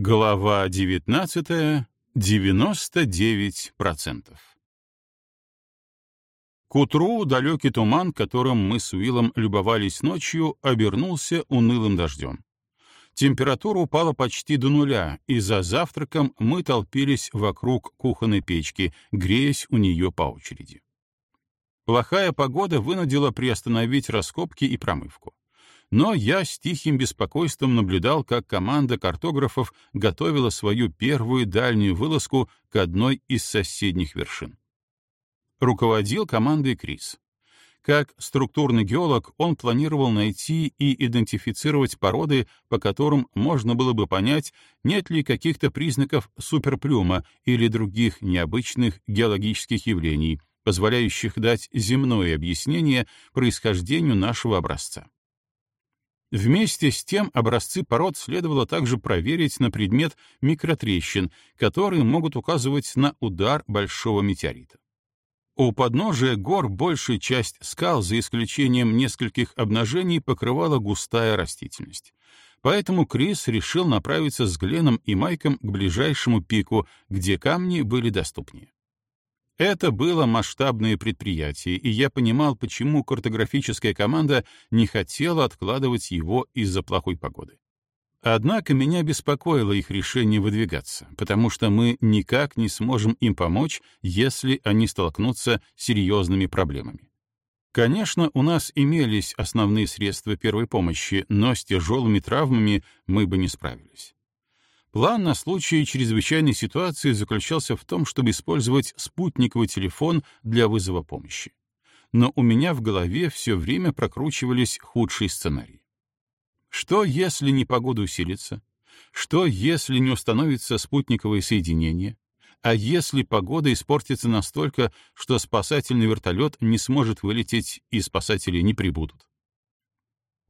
Глава 19. 99%. К утру далекий туман, которым мы с Уиллом любовались ночью, обернулся унылым дождем. Температура упала почти до нуля, и за завтраком мы толпились вокруг кухонной печки, греясь у нее по очереди. Плохая погода вынудила приостановить раскопки и промывку но я с тихим беспокойством наблюдал, как команда картографов готовила свою первую дальнюю вылазку к одной из соседних вершин. Руководил командой Крис. Как структурный геолог он планировал найти и идентифицировать породы, по которым можно было бы понять, нет ли каких-то признаков суперплюма или других необычных геологических явлений, позволяющих дать земное объяснение происхождению нашего образца. Вместе с тем образцы пород следовало также проверить на предмет микротрещин, которые могут указывать на удар большого метеорита. У подножия гор большая часть скал, за исключением нескольких обнажений, покрывала густая растительность. Поэтому Крис решил направиться с Гленом и Майком к ближайшему пику, где камни были доступнее. Это было масштабное предприятие, и я понимал, почему картографическая команда не хотела откладывать его из-за плохой погоды. Однако меня беспокоило их решение выдвигаться, потому что мы никак не сможем им помочь, если они столкнутся с серьезными проблемами. Конечно, у нас имелись основные средства первой помощи, но с тяжелыми травмами мы бы не справились. План на случай чрезвычайной ситуации заключался в том, чтобы использовать спутниковый телефон для вызова помощи. Но у меня в голове все время прокручивались худшие сценарии. Что, если непогода усилится? Что, если не установится спутниковое соединение? А если погода испортится настолько, что спасательный вертолет не сможет вылететь и спасатели не прибудут?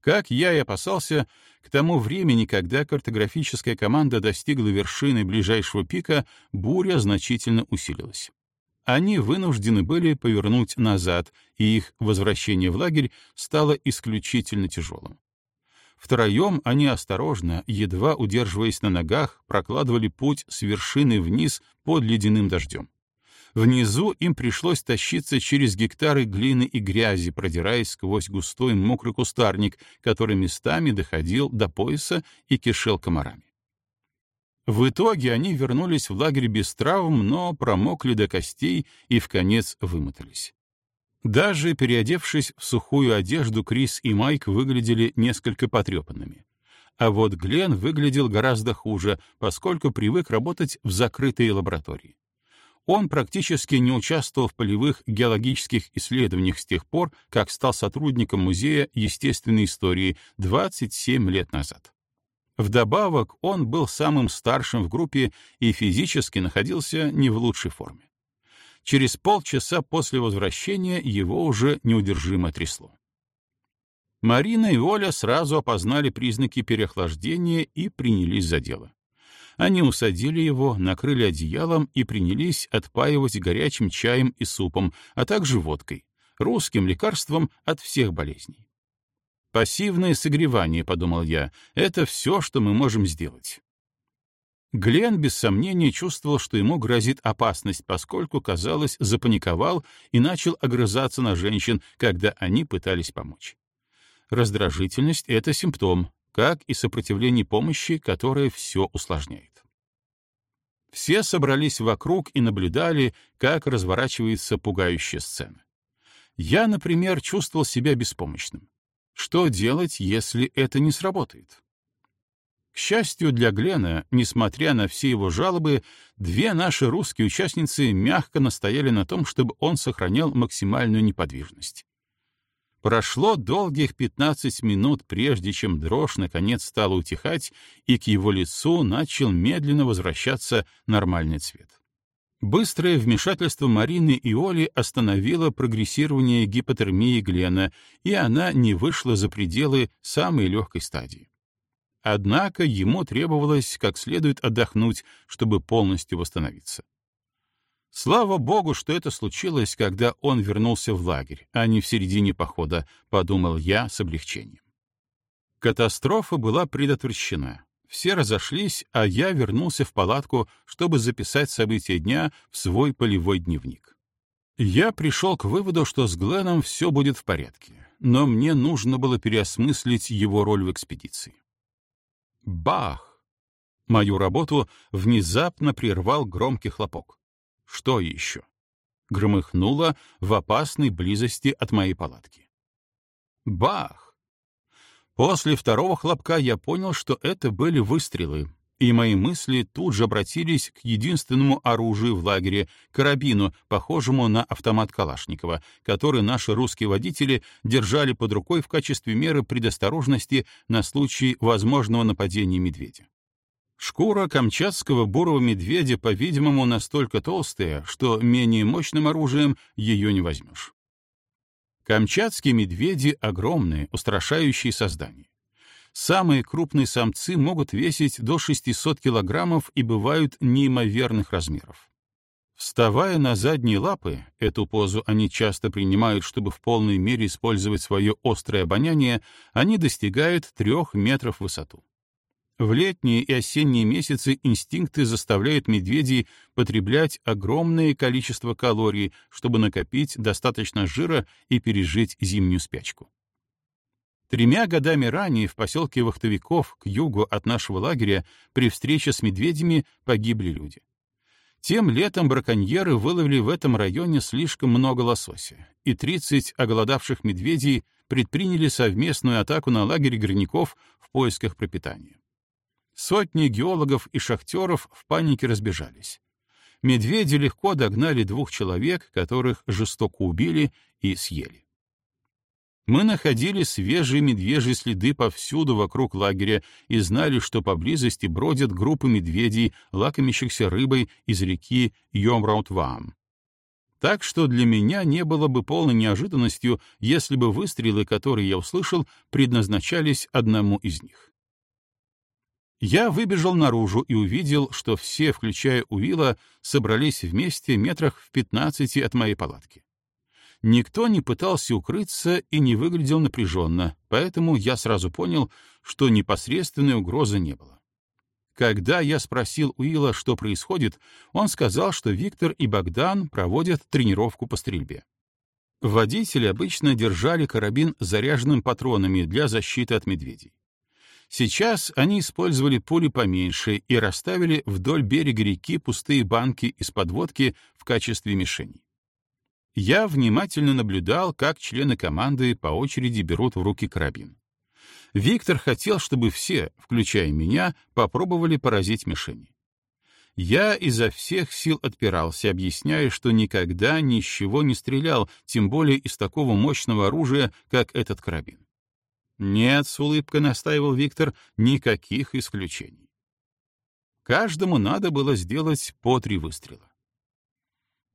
Как я и опасался, к тому времени, когда картографическая команда достигла вершины ближайшего пика, буря значительно усилилась. Они вынуждены были повернуть назад, и их возвращение в лагерь стало исключительно тяжелым. Втроем они осторожно, едва удерживаясь на ногах, прокладывали путь с вершины вниз под ледяным дождем. Внизу им пришлось тащиться через гектары глины и грязи, продираясь сквозь густой мокрый кустарник, который местами доходил до пояса и кишел комарами. В итоге они вернулись в лагерь без травм, но промокли до костей и в конец вымотались. Даже переодевшись в сухую одежду, Крис и Майк выглядели несколько потрепанными. А вот Глен выглядел гораздо хуже, поскольку привык работать в закрытой лаборатории. Он практически не участвовал в полевых геологических исследованиях с тех пор, как стал сотрудником Музея естественной истории 27 лет назад. Вдобавок, он был самым старшим в группе и физически находился не в лучшей форме. Через полчаса после возвращения его уже неудержимо трясло. Марина и Оля сразу опознали признаки переохлаждения и принялись за дело. Они усадили его, накрыли одеялом и принялись отпаивать горячим чаем и супом, а также водкой, русским лекарством от всех болезней. «Пассивное согревание», — подумал я, — «это все, что мы можем сделать». Глен без сомнения чувствовал, что ему грозит опасность, поскольку, казалось, запаниковал и начал огрызаться на женщин, когда они пытались помочь. Раздражительность — это симптом, как и сопротивление помощи, которое все усложняет. Все собрались вокруг и наблюдали, как разворачивается пугающая сцена. Я, например, чувствовал себя беспомощным. Что делать, если это не сработает? К счастью для Глена, несмотря на все его жалобы, две наши русские участницы мягко настояли на том, чтобы он сохранял максимальную неподвижность. Прошло долгих 15 минут, прежде чем дрожь наконец стала утихать, и к его лицу начал медленно возвращаться нормальный цвет. Быстрое вмешательство Марины и Оли остановило прогрессирование гипотермии Глена, и она не вышла за пределы самой легкой стадии. Однако ему требовалось как следует отдохнуть, чтобы полностью восстановиться. Слава богу, что это случилось, когда он вернулся в лагерь, а не в середине похода, подумал я с облегчением. Катастрофа была предотвращена. Все разошлись, а я вернулся в палатку, чтобы записать события дня в свой полевой дневник. Я пришел к выводу, что с Гленном все будет в порядке, но мне нужно было переосмыслить его роль в экспедиции. Бах! Мою работу внезапно прервал громкий хлопок. Что еще? Громыхнуло в опасной близости от моей палатки. Бах! После второго хлопка я понял, что это были выстрелы, и мои мысли тут же обратились к единственному оружию в лагере — карабину, похожему на автомат Калашникова, который наши русские водители держали под рукой в качестве меры предосторожности на случай возможного нападения медведя. Шкура камчатского бурого медведя, по-видимому, настолько толстая, что менее мощным оружием ее не возьмешь. Камчатские медведи — огромные, устрашающие создания. Самые крупные самцы могут весить до 600 килограммов и бывают неимоверных размеров. Вставая на задние лапы, эту позу они часто принимают, чтобы в полной мере использовать свое острое обоняние, они достигают трех метров в высоту. В летние и осенние месяцы инстинкты заставляют медведей потреблять огромное количество калорий, чтобы накопить достаточно жира и пережить зимнюю спячку. Тремя годами ранее в поселке Вахтовиков к югу от нашего лагеря при встрече с медведями погибли люди. Тем летом браконьеры выловили в этом районе слишком много лосося, и 30 оголодавших медведей предприняли совместную атаку на лагерь горняков в поисках пропитания. Сотни геологов и шахтеров в панике разбежались. Медведи легко догнали двух человек, которых жестоко убили и съели. Мы находили свежие медвежьи следы повсюду вокруг лагеря и знали, что поблизости бродят группы медведей, лакомящихся рыбой из реки Йомраутваам. Так что для меня не было бы полной неожиданностью, если бы выстрелы, которые я услышал, предназначались одному из них. Я выбежал наружу и увидел, что все, включая Уилла, собрались вместе метрах в пятнадцати от моей палатки. Никто не пытался укрыться и не выглядел напряженно, поэтому я сразу понял, что непосредственной угрозы не было. Когда я спросил Уилла, что происходит, он сказал, что Виктор и Богдан проводят тренировку по стрельбе. Водители обычно держали карабин заряженным патронами для защиты от медведей. Сейчас они использовали пули поменьше и расставили вдоль берега реки пустые банки из-под водки в качестве мишеней. Я внимательно наблюдал, как члены команды по очереди берут в руки карабин. Виктор хотел, чтобы все, включая меня, попробовали поразить мишени. Я изо всех сил отпирался, объясняя, что никогда ни с чего не стрелял, тем более из такого мощного оружия, как этот карабин. Нет, с улыбкой настаивал Виктор, никаких исключений. Каждому надо было сделать по три выстрела.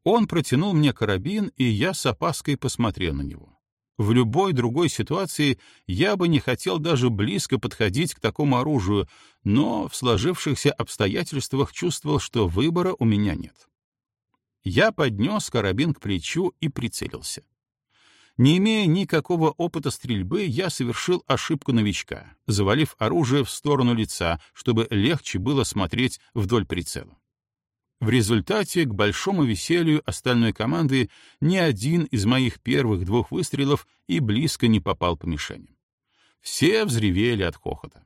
Он протянул мне карабин, и я с опаской посмотрел на него. В любой другой ситуации я бы не хотел даже близко подходить к такому оружию, но в сложившихся обстоятельствах чувствовал, что выбора у меня нет. Я поднес карабин к плечу и прицелился. Не имея никакого опыта стрельбы, я совершил ошибку новичка, завалив оружие в сторону лица, чтобы легче было смотреть вдоль прицела. В результате, к большому веселью остальной команды, ни один из моих первых двух выстрелов и близко не попал по мишеням. Все взревели от хохота.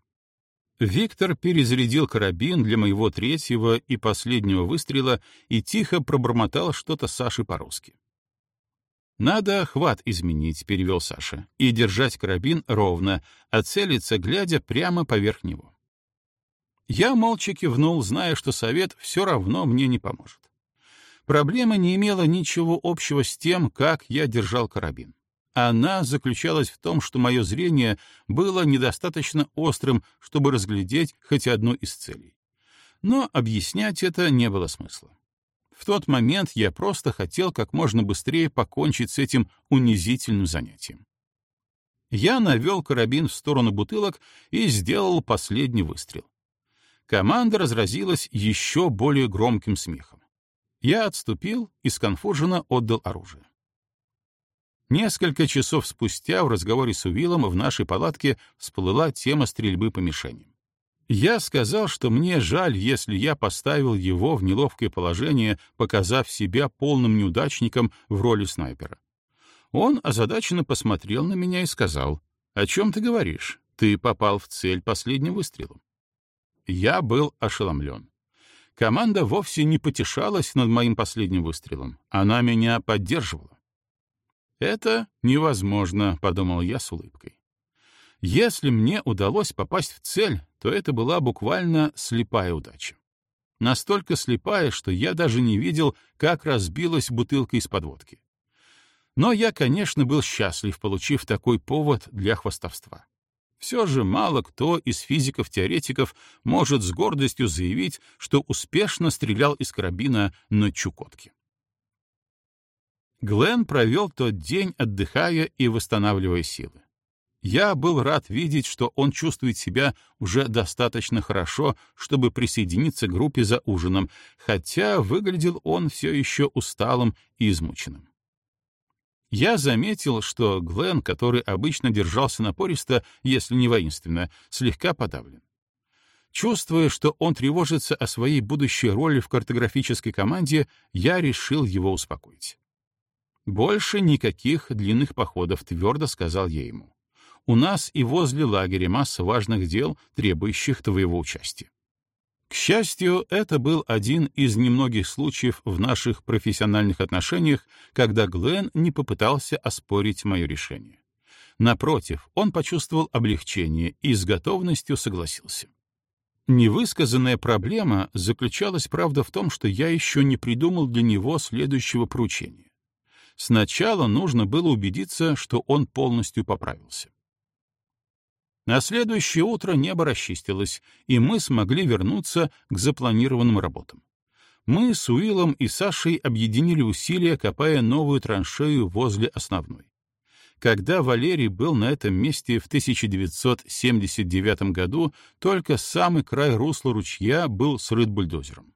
Виктор перезарядил карабин для моего третьего и последнего выстрела и тихо пробормотал что-то Саше по-русски. «Надо хват изменить», — перевел Саша, — «и держать карабин ровно, а целиться, глядя прямо поверх него». Я молча кивнул, зная, что совет все равно мне не поможет. Проблема не имела ничего общего с тем, как я держал карабин. Она заключалась в том, что мое зрение было недостаточно острым, чтобы разглядеть хоть одну из целей. Но объяснять это не было смысла. В тот момент я просто хотел как можно быстрее покончить с этим унизительным занятием. Я навел карабин в сторону бутылок и сделал последний выстрел. Команда разразилась еще более громким смехом. Я отступил и сконфуженно отдал оружие. Несколько часов спустя в разговоре с Уиллом в нашей палатке всплыла тема стрельбы по мишеням. Я сказал, что мне жаль, если я поставил его в неловкое положение, показав себя полным неудачником в роли снайпера. Он озадаченно посмотрел на меня и сказал, «О чем ты говоришь? Ты попал в цель последним выстрелом». Я был ошеломлен. Команда вовсе не потешалась над моим последним выстрелом. Она меня поддерживала. «Это невозможно», — подумал я с улыбкой. Если мне удалось попасть в цель, то это была буквально слепая удача. Настолько слепая, что я даже не видел, как разбилась бутылка из-под водки. Но я, конечно, был счастлив, получив такой повод для хвастовства. Все же мало кто из физиков-теоретиков может с гордостью заявить, что успешно стрелял из карабина на Чукотке. Глен провел тот день, отдыхая и восстанавливая силы. Я был рад видеть, что он чувствует себя уже достаточно хорошо, чтобы присоединиться к группе за ужином, хотя выглядел он все еще усталым и измученным. Я заметил, что Глен, который обычно держался напористо, если не воинственно, слегка подавлен. Чувствуя, что он тревожится о своей будущей роли в картографической команде, я решил его успокоить. «Больше никаких длинных походов», — твердо сказал я ему. «У нас и возле лагеря масса важных дел, требующих твоего участия». К счастью, это был один из немногих случаев в наших профессиональных отношениях, когда Глен не попытался оспорить мое решение. Напротив, он почувствовал облегчение и с готовностью согласился. Невысказанная проблема заключалась, правда, в том, что я еще не придумал для него следующего поручения. Сначала нужно было убедиться, что он полностью поправился. На следующее утро небо расчистилось, и мы смогли вернуться к запланированным работам. Мы с Уиллом и Сашей объединили усилия, копая новую траншею возле основной. Когда Валерий был на этом месте в 1979 году, только самый край русла ручья был срыт бульдозером.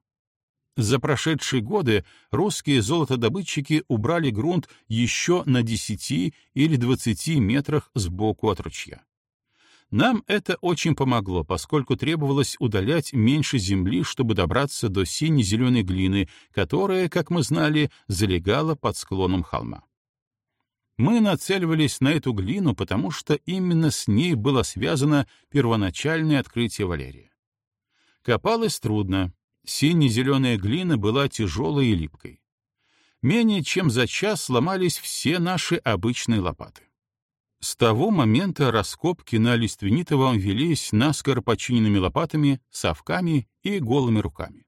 За прошедшие годы русские золотодобытчики убрали грунт еще на 10 или 20 метрах сбоку от ручья. Нам это очень помогло, поскольку требовалось удалять меньше земли, чтобы добраться до сине-зеленой глины, которая, как мы знали, залегала под склоном холма. Мы нацеливались на эту глину, потому что именно с ней было связано первоначальное открытие Валерия. Копалось трудно. Сине-зеленая глина была тяжелой и липкой. Менее чем за час сломались все наши обычные лопаты. С того момента раскопки на Лиственнитовом велись наскоро починенными лопатами, совками и голыми руками.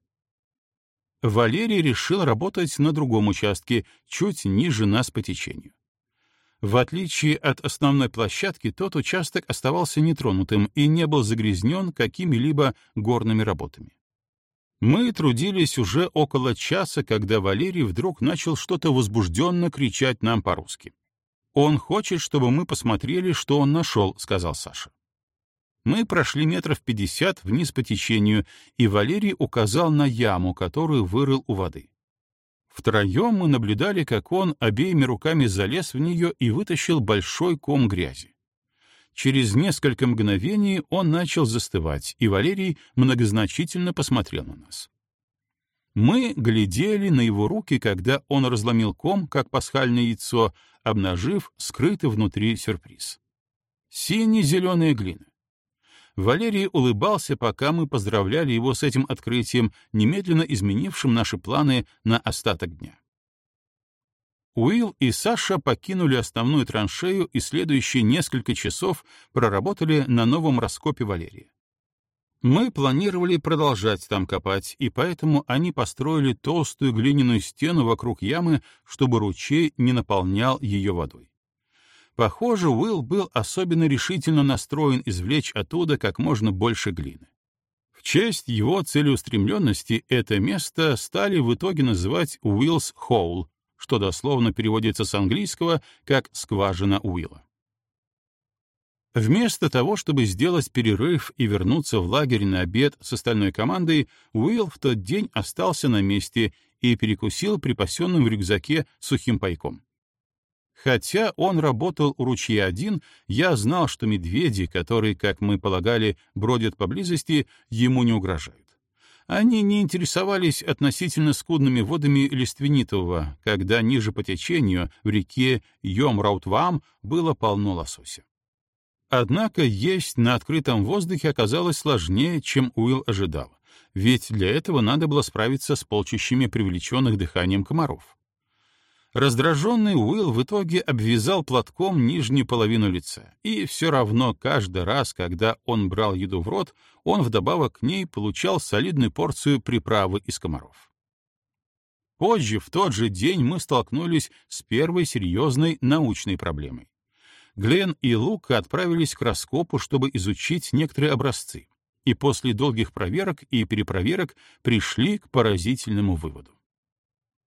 Валерий решил работать на другом участке, чуть ниже нас по течению. В отличие от основной площадки, тот участок оставался нетронутым и не был загрязнен какими-либо горными работами. Мы трудились уже около часа, когда Валерий вдруг начал что-то возбужденно кричать нам по-русски. «Он хочет, чтобы мы посмотрели, что он нашел», — сказал Саша. Мы прошли метров пятьдесят вниз по течению, и Валерий указал на яму, которую вырыл у воды. Втроем мы наблюдали, как он обеими руками залез в нее и вытащил большой ком грязи. Через несколько мгновений он начал застывать, и Валерий многозначительно посмотрел на нас. Мы глядели на его руки, когда он разломил ком, как пасхальное яйцо, обнажив скрытый внутри сюрприз. Сине-зеленая глина. Валерий улыбался, пока мы поздравляли его с этим открытием, немедленно изменившим наши планы на остаток дня. Уилл и Саша покинули основную траншею и следующие несколько часов проработали на новом раскопе Валерия. Мы планировали продолжать там копать, и поэтому они построили толстую глиняную стену вокруг ямы, чтобы ручей не наполнял ее водой. Похоже, Уилл был особенно решительно настроен извлечь оттуда как можно больше глины. В честь его целеустремленности это место стали в итоге называть Уиллс Хоул, что дословно переводится с английского как «скважина Уилла». Вместо того, чтобы сделать перерыв и вернуться в лагерь на обед с остальной командой, Уилл в тот день остался на месте и перекусил припасенным в рюкзаке сухим пайком. Хотя он работал у ручья один, я знал, что медведи, которые, как мы полагали, бродят поблизости, ему не угрожают. Они не интересовались относительно скудными водами Лиственнитового, когда ниже по течению в реке Йомраутвам было полно лосося. Однако есть на открытом воздухе оказалось сложнее, чем Уилл ожидал, ведь для этого надо было справиться с полчищами привлеченных дыханием комаров. Раздраженный Уилл в итоге обвязал платком нижнюю половину лица, и все равно каждый раз, когда он брал еду в рот, он вдобавок к ней получал солидную порцию приправы из комаров. Позже, в тот же день, мы столкнулись с первой серьезной научной проблемой. Глен и Лука отправились к раскопу, чтобы изучить некоторые образцы, и после долгих проверок и перепроверок пришли к поразительному выводу.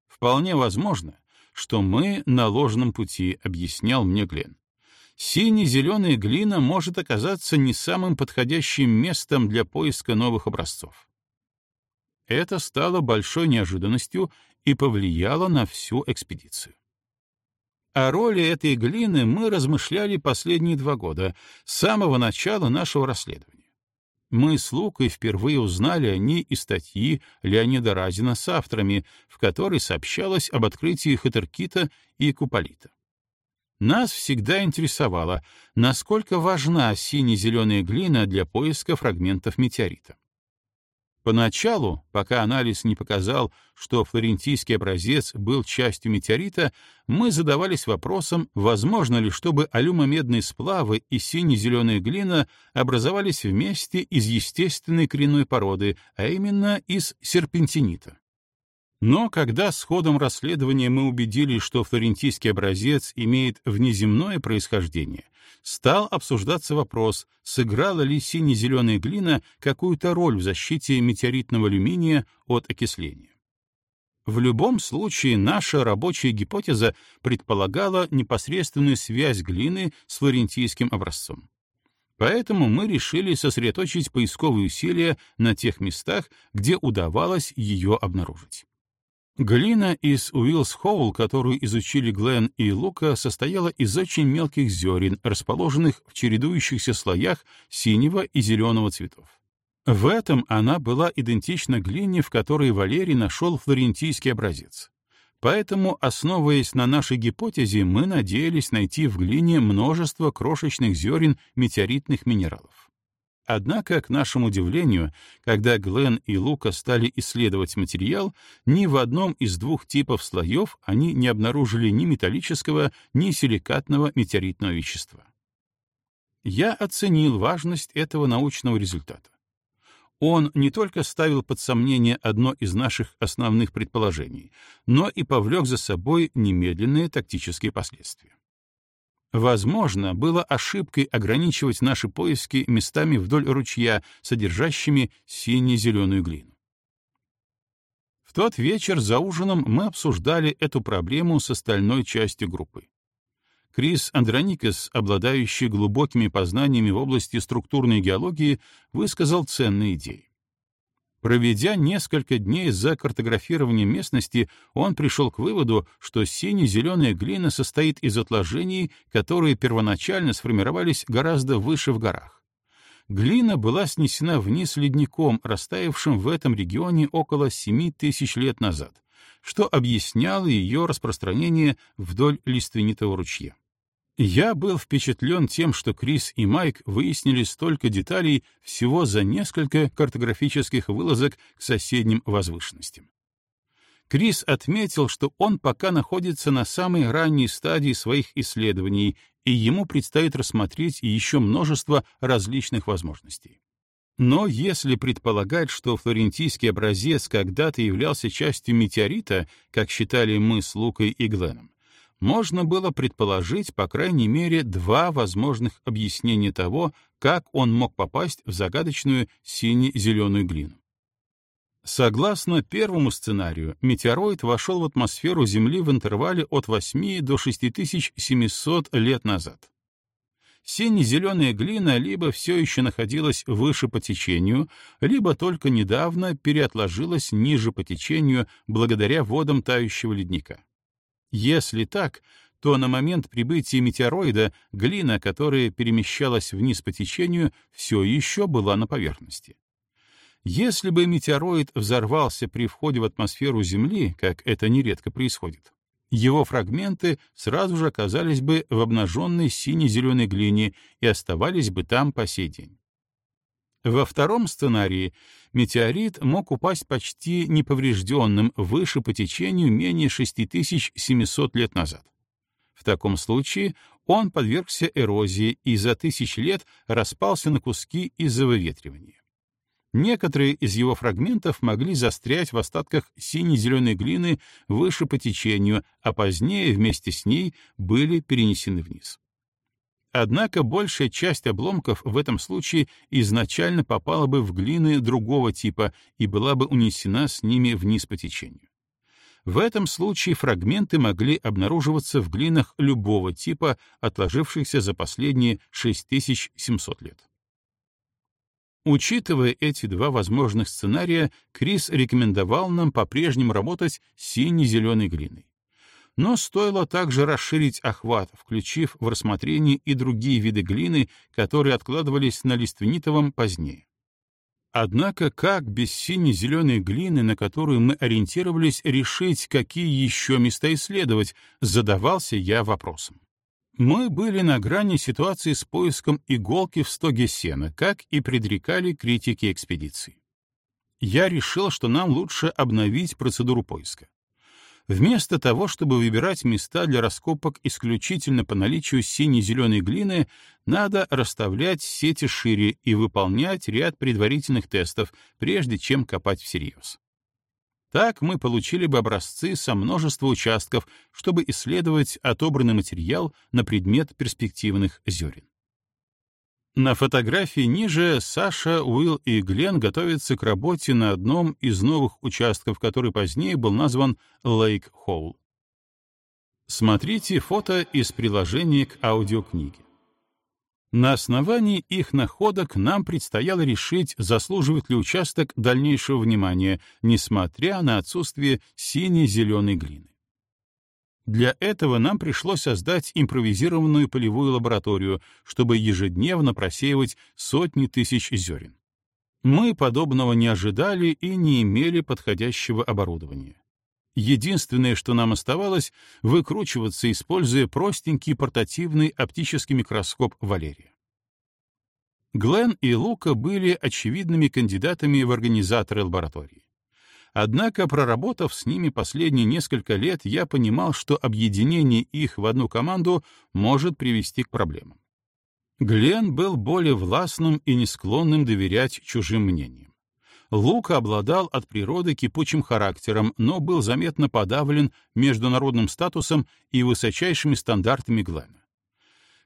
Вполне возможно, что мы на ложном пути, объяснял мне Глен. Сине-зеленая глина может оказаться не самым подходящим местом для поиска новых образцов. Это стало большой неожиданностью и повлияло на всю экспедицию. О роли этой глины мы размышляли последние два года, с самого начала нашего расследования. Мы с Лукой впервые узнали о ней из статьи Леонида Разина с авторами, в которой сообщалось об открытии Хатеркита и Куполита. Нас всегда интересовало, насколько важна сине-зеленая глина для поиска фрагментов метеорита. Поначалу, пока анализ не показал, что флорентийский образец был частью метеорита, мы задавались вопросом, возможно ли, чтобы алюмомедные сплавы и сине-зеленая глина образовались вместе из естественной коренной породы, а именно из серпентинита. Но когда с ходом расследования мы убедились, что флорентийский образец имеет внеземное происхождение, стал обсуждаться вопрос, сыграла ли сине-зеленая глина какую-то роль в защите метеоритного алюминия от окисления. В любом случае, наша рабочая гипотеза предполагала непосредственную связь глины с флорентийским образцом. Поэтому мы решили сосредоточить поисковые усилия на тех местах, где удавалось ее обнаружить. Глина из Уиллс-Хоул, которую изучили Глен и Лука, состояла из очень мелких зерен, расположенных в чередующихся слоях синего и зеленого цветов. В этом она была идентична глине, в которой Валерий нашел флорентийский образец. Поэтому, основываясь на нашей гипотезе, мы надеялись найти в глине множество крошечных зерен метеоритных минералов. Однако, к нашему удивлению, когда Глен и Лука стали исследовать материал, ни в одном из двух типов слоев они не обнаружили ни металлического, ни силикатного метеоритного вещества. Я оценил важность этого научного результата. Он не только ставил под сомнение одно из наших основных предположений, но и повлек за собой немедленные тактические последствия. Возможно, было ошибкой ограничивать наши поиски местами вдоль ручья, содержащими сине-зеленую глину. В тот вечер за ужином мы обсуждали эту проблему с остальной частью группы. Крис Андроникес, обладающий глубокими познаниями в области структурной геологии, высказал ценные идеи. Проведя несколько дней за картографированием местности, он пришел к выводу, что сине-зеленая глина состоит из отложений, которые первоначально сформировались гораздо выше в горах. Глина была снесена вниз ледником, растаявшим в этом регионе около 7 тысяч лет назад, что объясняло ее распространение вдоль лиственнитого ручья. Я был впечатлен тем, что Крис и Майк выяснили столько деталей всего за несколько картографических вылазок к соседним возвышенностям. Крис отметил, что он пока находится на самой ранней стадии своих исследований, и ему предстоит рассмотреть еще множество различных возможностей. Но если предполагать, что флорентийский образец когда-то являлся частью метеорита, как считали мы с Лукой и Гленом, можно было предположить, по крайней мере, два возможных объяснения того, как он мог попасть в загадочную сине-зеленую глину. Согласно первому сценарию, метеороид вошел в атмосферу Земли в интервале от 8 до 6700 лет назад. Сине-зеленая глина либо все еще находилась выше по течению, либо только недавно переотложилась ниже по течению благодаря водам тающего ледника. Если так, то на момент прибытия метеороида глина, которая перемещалась вниз по течению, все еще была на поверхности. Если бы метеороид взорвался при входе в атмосферу Земли, как это нередко происходит, его фрагменты сразу же оказались бы в обнаженной сине-зеленой глине и оставались бы там по сей день. Во втором сценарии метеорит мог упасть почти неповрежденным выше по течению менее 6700 лет назад. В таком случае он подвергся эрозии и за тысячи лет распался на куски из-за выветривания. Некоторые из его фрагментов могли застрять в остатках сине-зеленой глины выше по течению, а позднее вместе с ней были перенесены вниз. Однако большая часть обломков в этом случае изначально попала бы в глины другого типа и была бы унесена с ними вниз по течению. В этом случае фрагменты могли обнаруживаться в глинах любого типа, отложившихся за последние 6700 лет. Учитывая эти два возможных сценария, Крис рекомендовал нам по-прежнему работать с сине-зеленой глиной. Но стоило также расширить охват, включив в рассмотрение и другие виды глины, которые откладывались на лиственнитовом позднее. Однако как без сине-зеленой глины, на которую мы ориентировались, решить, какие еще места исследовать, задавался я вопросом. Мы были на грани ситуации с поиском иголки в стоге сена, как и предрекали критики экспедиции. Я решил, что нам лучше обновить процедуру поиска. Вместо того, чтобы выбирать места для раскопок исключительно по наличию сине-зеленой глины, надо расставлять сети шире и выполнять ряд предварительных тестов, прежде чем копать всерьез. Так мы получили бы образцы со множества участков, чтобы исследовать отобранный материал на предмет перспективных зерен. На фотографии ниже Саша, Уилл и Глен готовятся к работе на одном из новых участков, который позднее был назван Лейк Холл. Смотрите фото из приложения к аудиокниге. На основании их находок нам предстояло решить, заслуживает ли участок дальнейшего внимания, несмотря на отсутствие сине-зеленой глины. Для этого нам пришлось создать импровизированную полевую лабораторию, чтобы ежедневно просеивать сотни тысяч зерен. Мы подобного не ожидали и не имели подходящего оборудования. Единственное, что нам оставалось, выкручиваться, используя простенький портативный оптический микроскоп Валерия. Глен и Лука были очевидными кандидатами в организаторы лаборатории. Однако, проработав с ними последние несколько лет, я понимал, что объединение их в одну команду может привести к проблемам. Глен был более властным и не склонным доверять чужим мнениям. Лука обладал от природы кипучим характером, но был заметно подавлен международным статусом и высочайшими стандартами Глена.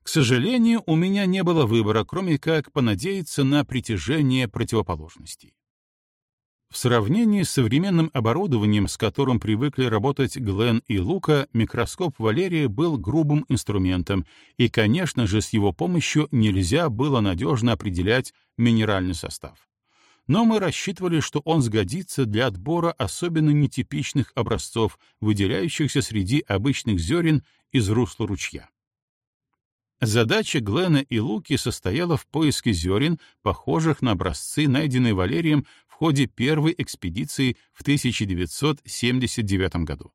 К сожалению, у меня не было выбора, кроме как понадеяться на притяжение противоположностей. В сравнении с современным оборудованием, с которым привыкли работать Глен и Лука, микроскоп Валерия был грубым инструментом, и, конечно же, с его помощью нельзя было надежно определять минеральный состав. Но мы рассчитывали, что он сгодится для отбора особенно нетипичных образцов, выделяющихся среди обычных зерен из русла ручья. Задача Глена и Луки состояла в поиске зерен, похожих на образцы, найденные Валерием ходе первой экспедиции в 1979 году.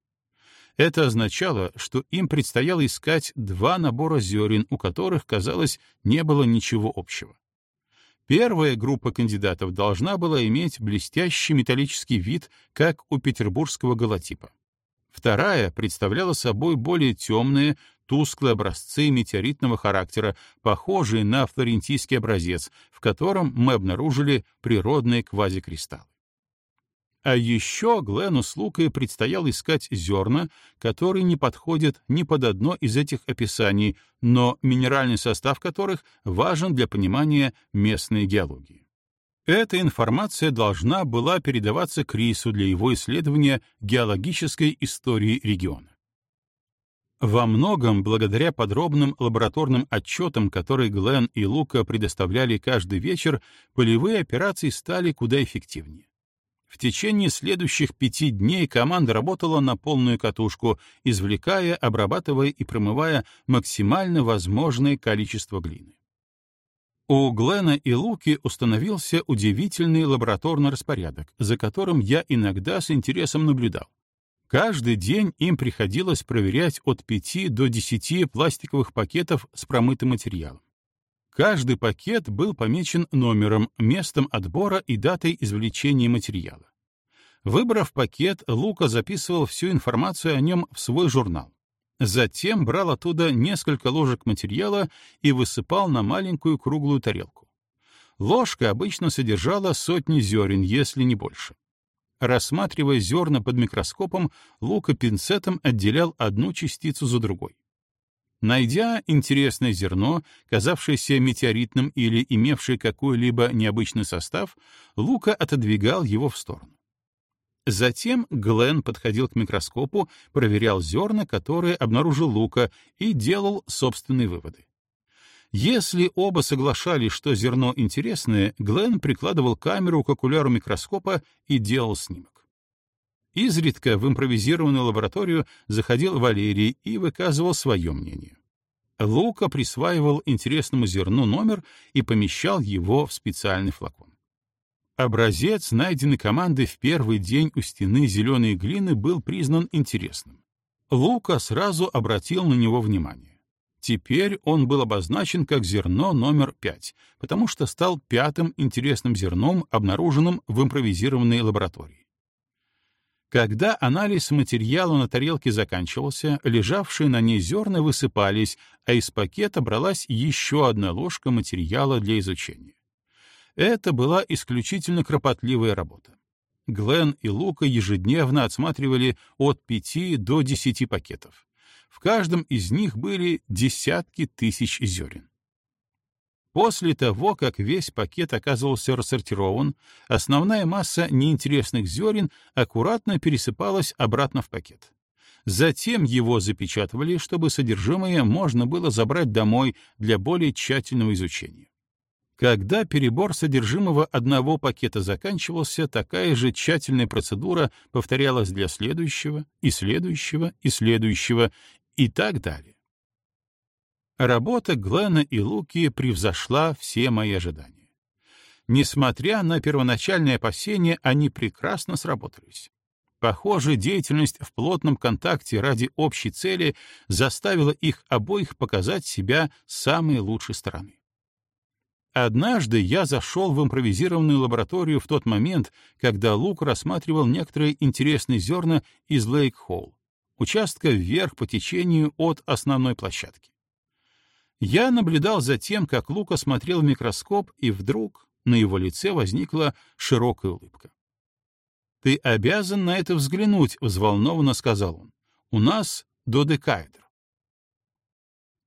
Это означало, что им предстояло искать два набора зерен, у которых, казалось, не было ничего общего. Первая группа кандидатов должна была иметь блестящий металлический вид, как у петербургского голотипа. Вторая представляла собой более темные, тусклые образцы метеоритного характера, похожие на флорентийский образец, в котором мы обнаружили природные квазикристаллы. А еще Глену с Лукой предстояло искать зерна, которые не подходят ни под одно из этих описаний, но минеральный состав которых важен для понимания местной геологии. Эта информация должна была передаваться Крису для его исследования геологической истории региона. Во многом благодаря подробным лабораторным отчетам, которые Глен и Лука предоставляли каждый вечер, полевые операции стали куда эффективнее. В течение следующих пяти дней команда работала на полную катушку, извлекая, обрабатывая и промывая максимально возможное количество глины. У Глена и Луки установился удивительный лабораторный распорядок, за которым я иногда с интересом наблюдал. Каждый день им приходилось проверять от 5 до 10 пластиковых пакетов с промытым материалом. Каждый пакет был помечен номером, местом отбора и датой извлечения материала. Выбрав пакет, Лука записывал всю информацию о нем в свой журнал. Затем брал оттуда несколько ложек материала и высыпал на маленькую круглую тарелку. Ложка обычно содержала сотни зерен, если не больше. Рассматривая зерна под микроскопом, Лука пинцетом отделял одну частицу за другой. Найдя интересное зерно, казавшееся метеоритным или имевшее какой-либо необычный состав, Лука отодвигал его в сторону. Затем Глен подходил к микроскопу, проверял зерна, которые обнаружил Лука, и делал собственные выводы. Если оба соглашались, что зерно интересное, Глен прикладывал камеру к окуляру микроскопа и делал снимок. Изредка в импровизированную лабораторию заходил Валерий и выказывал свое мнение. Лука присваивал интересному зерну номер и помещал его в специальный флакон. Образец, найденный командой в первый день у стены зеленой глины, был признан интересным. Лука сразу обратил на него внимание. Теперь он был обозначен как зерно номер 5, потому что стал пятым интересным зерном, обнаруженным в импровизированной лаборатории. Когда анализ материала на тарелке заканчивался, лежавшие на ней зерна высыпались, а из пакета бралась еще одна ложка материала для изучения. Это была исключительно кропотливая работа. Глен и Лука ежедневно отсматривали от пяти до десяти пакетов. В каждом из них были десятки тысяч зерен. После того, как весь пакет оказывался рассортирован, основная масса неинтересных зерен аккуратно пересыпалась обратно в пакет. Затем его запечатывали, чтобы содержимое можно было забрать домой для более тщательного изучения. Когда перебор содержимого одного пакета заканчивался, такая же тщательная процедура повторялась для следующего, и следующего, и следующего, и так далее. Работа Глена и Луки превзошла все мои ожидания. Несмотря на первоначальные опасения, они прекрасно сработались. Похоже, деятельность в плотном контакте ради общей цели заставила их обоих показать себя с самой лучшей стороны. Однажды я зашел в импровизированную лабораторию в тот момент, когда Лук рассматривал некоторые интересные зерна из Лейк-Холл, участка вверх по течению от основной площадки. Я наблюдал за тем, как Лука смотрел в микроскоп, и вдруг на его лице возникла широкая улыбка. «Ты обязан на это взглянуть», — взволнованно сказал он. «У нас додекаэдр.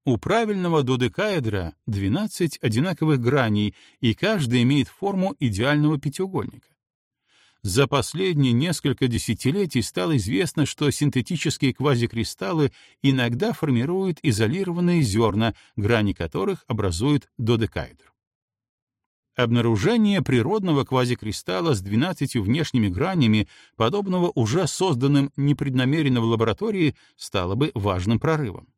У правильного додекаэдра 12 одинаковых граней, и каждая имеет форму идеального пятиугольника. За последние несколько десятилетий стало известно, что синтетические квазикристаллы иногда формируют изолированные зерна, грани которых образуют додекаэдр. Обнаружение природного квазикристалла с 12 внешними гранями, подобного уже созданным непреднамеренно в лаборатории, стало бы важным прорывом.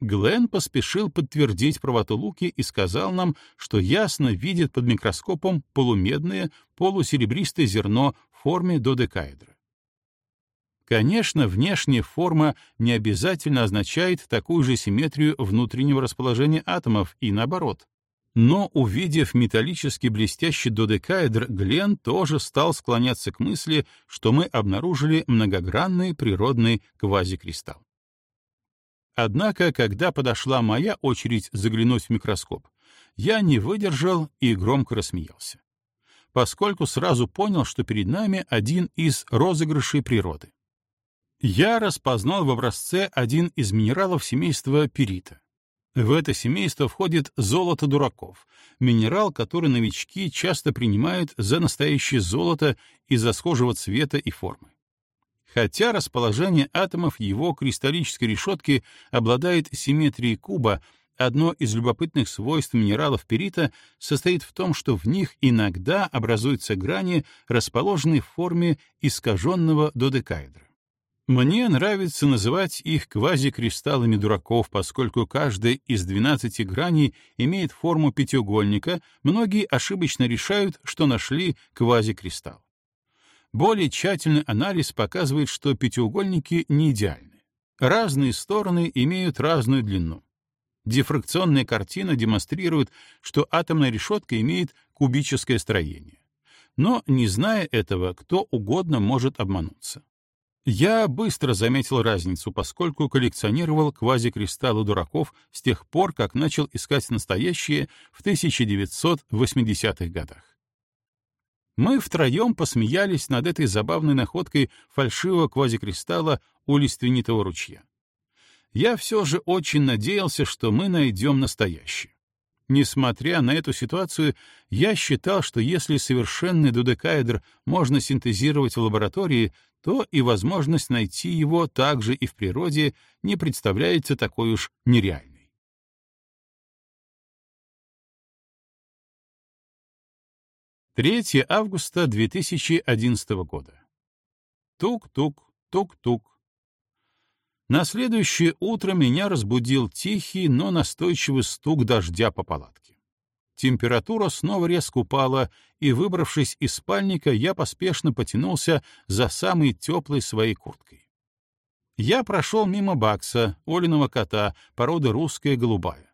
Глен поспешил подтвердить правоту Луки и сказал нам, что ясно видит под микроскопом полумедное, полусеребристое зерно в форме додекаэдра. Конечно, внешняя форма не обязательно означает такую же симметрию внутреннего расположения атомов и наоборот. Но, увидев металлически блестящий додекаэдр, Глен тоже стал склоняться к мысли, что мы обнаружили многогранный природный квазикристалл. Однако, когда подошла моя очередь заглянуть в микроскоп, я не выдержал и громко рассмеялся, поскольку сразу понял, что перед нами один из розыгрышей природы. Я распознал в образце один из минералов семейства перита. В это семейство входит золото дураков, минерал, который новички часто принимают за настоящее золото из-за схожего цвета и формы. Хотя расположение атомов его кристаллической решетки обладает симметрией куба, одно из любопытных свойств минералов перита состоит в том, что в них иногда образуются грани, расположенные в форме искаженного додекаэдра. Мне нравится называть их квазикристаллами дураков, поскольку каждая из 12 граней имеет форму пятиугольника, многие ошибочно решают, что нашли квазикристалл. Более тщательный анализ показывает, что пятиугольники не идеальны. Разные стороны имеют разную длину. Дифракционная картина демонстрирует, что атомная решетка имеет кубическое строение. Но, не зная этого, кто угодно может обмануться. Я быстро заметил разницу, поскольку коллекционировал квазикристаллы дураков с тех пор, как начал искать настоящие в 1980-х годах. Мы втроем посмеялись над этой забавной находкой фальшивого квазикристалла у лиственнитого ручья. Я все же очень надеялся, что мы найдем настоящий. Несмотря на эту ситуацию, я считал, что если совершенный додекаэдр можно синтезировать в лаборатории, то и возможность найти его также и в природе не представляется такой уж нереальной. Третье августа 2011 года. Тук-тук, тук-тук. На следующее утро меня разбудил тихий, но настойчивый стук дождя по палатке. Температура снова резко упала, и, выбравшись из спальника, я поспешно потянулся за самой теплой своей курткой. Я прошел мимо Бакса, Олиного кота, породы русская голубая.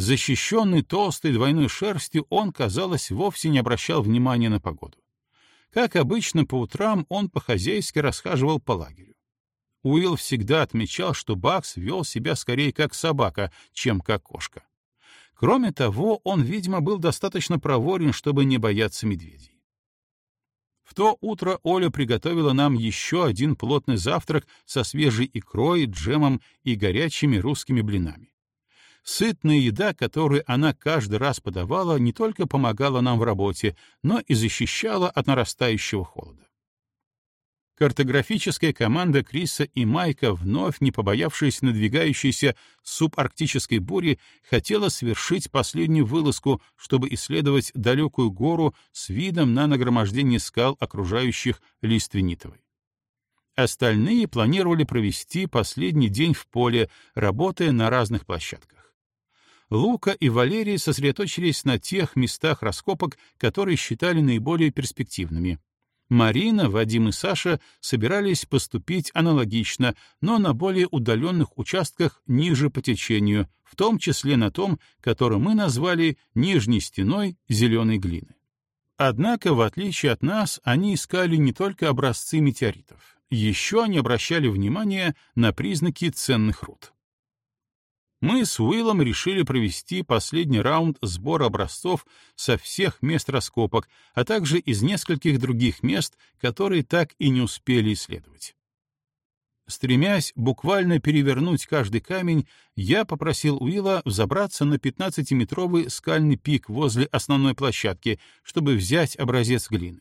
Защищенный толстой двойной шерстью, он, казалось, вовсе не обращал внимания на погоду. Как обычно, по утрам он по-хозяйски расхаживал по лагерю. Уилл всегда отмечал, что Бакс вел себя скорее как собака, чем как кошка. Кроме того, он, видимо, был достаточно проворен, чтобы не бояться медведей. В то утро Оля приготовила нам еще один плотный завтрак со свежей икрой, джемом и горячими русскими блинами. Сытная еда, которую она каждый раз подавала, не только помогала нам в работе, но и защищала от нарастающего холода. Картографическая команда Криса и Майка, вновь не побоявшись надвигающейся субарктической бури, хотела совершить последнюю вылазку, чтобы исследовать далекую гору с видом на нагромождение скал, окружающих Лиственнитовой. Остальные планировали провести последний день в поле, работая на разных площадках. Лука и Валерий сосредоточились на тех местах раскопок, которые считали наиболее перспективными — Марина, Вадим и Саша собирались поступить аналогично, но на более удаленных участках ниже по течению, в том числе на том, который мы назвали нижней стеной зеленой глины. Однако, в отличие от нас, они искали не только образцы метеоритов. Еще они обращали внимание на признаки ценных руд мы с Уиллом решили провести последний раунд сбора образцов со всех мест раскопок, а также из нескольких других мест, которые так и не успели исследовать. Стремясь буквально перевернуть каждый камень, я попросил Уилла взобраться на 15-метровый скальный пик возле основной площадки, чтобы взять образец глины.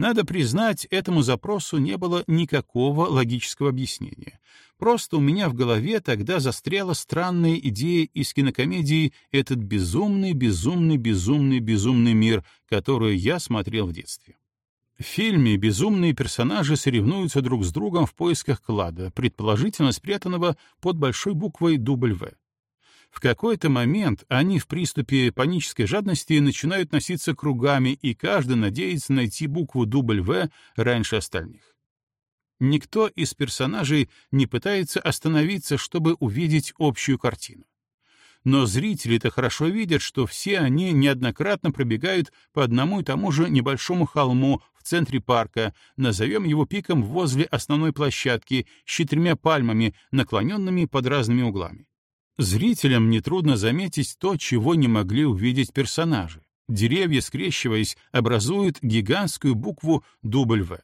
Надо признать, этому запросу не было никакого логического объяснения. Просто у меня в голове тогда застряла странная идея из кинокомедии «Этот безумный, безумный, безумный, безумный мир», которую я смотрел в детстве. В фильме безумные персонажи соревнуются друг с другом в поисках клада, предположительно спрятанного под большой буквой W. В какой-то момент они в приступе панической жадности начинают носиться кругами, и каждый надеется найти букву W раньше остальных. Никто из персонажей не пытается остановиться, чтобы увидеть общую картину. Но зрители-то хорошо видят, что все они неоднократно пробегают по одному и тому же небольшому холму в центре парка, назовем его пиком возле основной площадки с четырьмя пальмами, наклоненными под разными углами. Зрителям нетрудно заметить то, чего не могли увидеть персонажи. Деревья, скрещиваясь, образуют гигантскую букву W.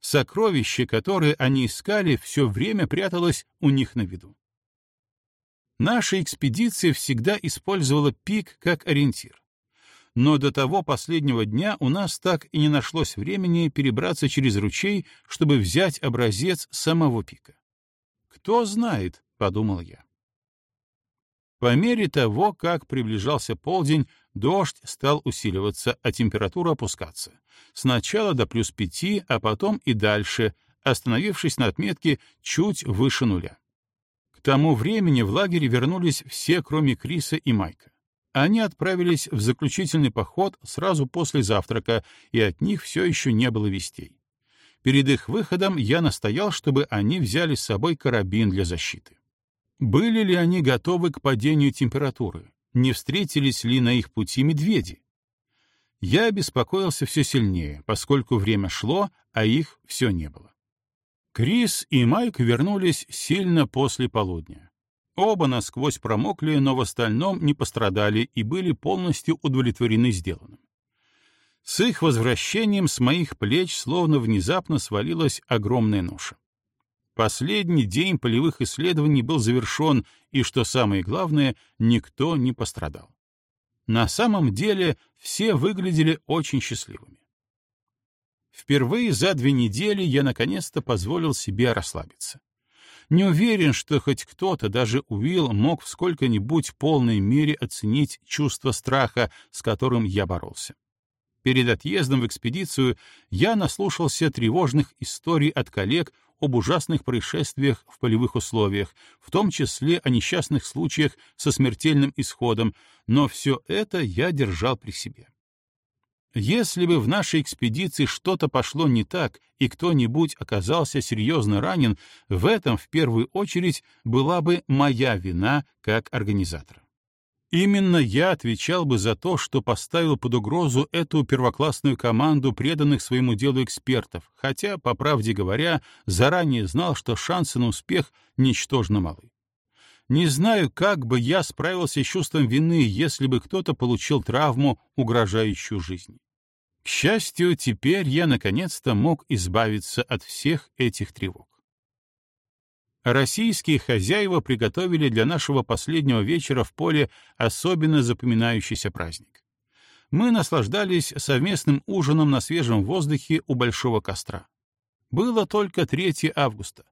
Сокровище, которое они искали, все время пряталось у них на виду. Наша экспедиция всегда использовала пик как ориентир. Но до того последнего дня у нас так и не нашлось времени перебраться через ручей, чтобы взять образец самого пика. «Кто знает», — подумал я. По мере того, как приближался полдень, дождь стал усиливаться, а температура опускаться. Сначала до плюс пяти, а потом и дальше, остановившись на отметке чуть выше нуля. К тому времени в лагере вернулись все, кроме Криса и Майка. Они отправились в заключительный поход сразу после завтрака, и от них все еще не было вестей. Перед их выходом я настоял, чтобы они взяли с собой карабин для защиты. Были ли они готовы к падению температуры? Не встретились ли на их пути медведи? Я беспокоился все сильнее, поскольку время шло, а их все не было. Крис и Майк вернулись сильно после полудня. Оба насквозь промокли, но в остальном не пострадали и были полностью удовлетворены сделанным. С их возвращением с моих плеч словно внезапно свалилась огромная ноша. Последний день полевых исследований был завершен, и, что самое главное, никто не пострадал. На самом деле все выглядели очень счастливыми. Впервые за две недели я наконец-то позволил себе расслабиться. Не уверен, что хоть кто-то, даже Уилл, мог в сколько-нибудь полной мере оценить чувство страха, с которым я боролся. Перед отъездом в экспедицию я наслушался тревожных историй от коллег об ужасных происшествиях в полевых условиях, в том числе о несчастных случаях со смертельным исходом, но все это я держал при себе. Если бы в нашей экспедиции что-то пошло не так, и кто-нибудь оказался серьезно ранен, в этом в первую очередь была бы моя вина как организатора. Именно я отвечал бы за то, что поставил под угрозу эту первоклассную команду преданных своему делу экспертов, хотя, по правде говоря, заранее знал, что шансы на успех ничтожно малы. Не знаю, как бы я справился с чувством вины, если бы кто-то получил травму, угрожающую жизни. К счастью, теперь я наконец-то мог избавиться от всех этих тревог. Российские хозяева приготовили для нашего последнего вечера в поле особенно запоминающийся праздник. Мы наслаждались совместным ужином на свежем воздухе у большого костра. Было только 3 августа,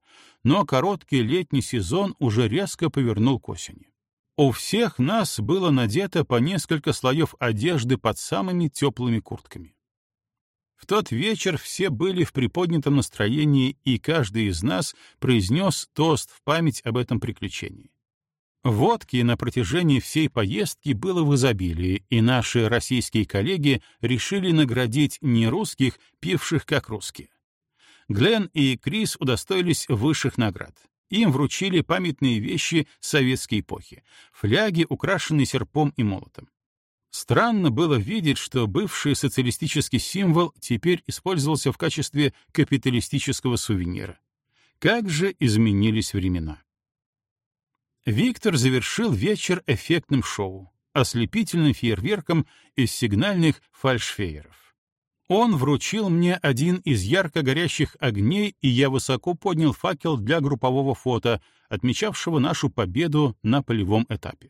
но короткий летний сезон уже резко повернул к осени. У всех нас было надето по несколько слоев одежды под самыми теплыми куртками. В тот вечер все были в приподнятом настроении, и каждый из нас произнес тост в память об этом приключении. Водки на протяжении всей поездки было в изобилии, и наши российские коллеги решили наградить не русских, пивших как русские. Глен и Крис удостоились высших наград. Им вручили памятные вещи советской эпохи — фляги, украшенные серпом и молотом. Странно было видеть, что бывший социалистический символ теперь использовался в качестве капиталистического сувенира. Как же изменились времена. Виктор завершил вечер эффектным шоу, ослепительным фейерверком из сигнальных фальшфейеров. Он вручил мне один из ярко горящих огней, и я высоко поднял факел для группового фото, отмечавшего нашу победу на полевом этапе.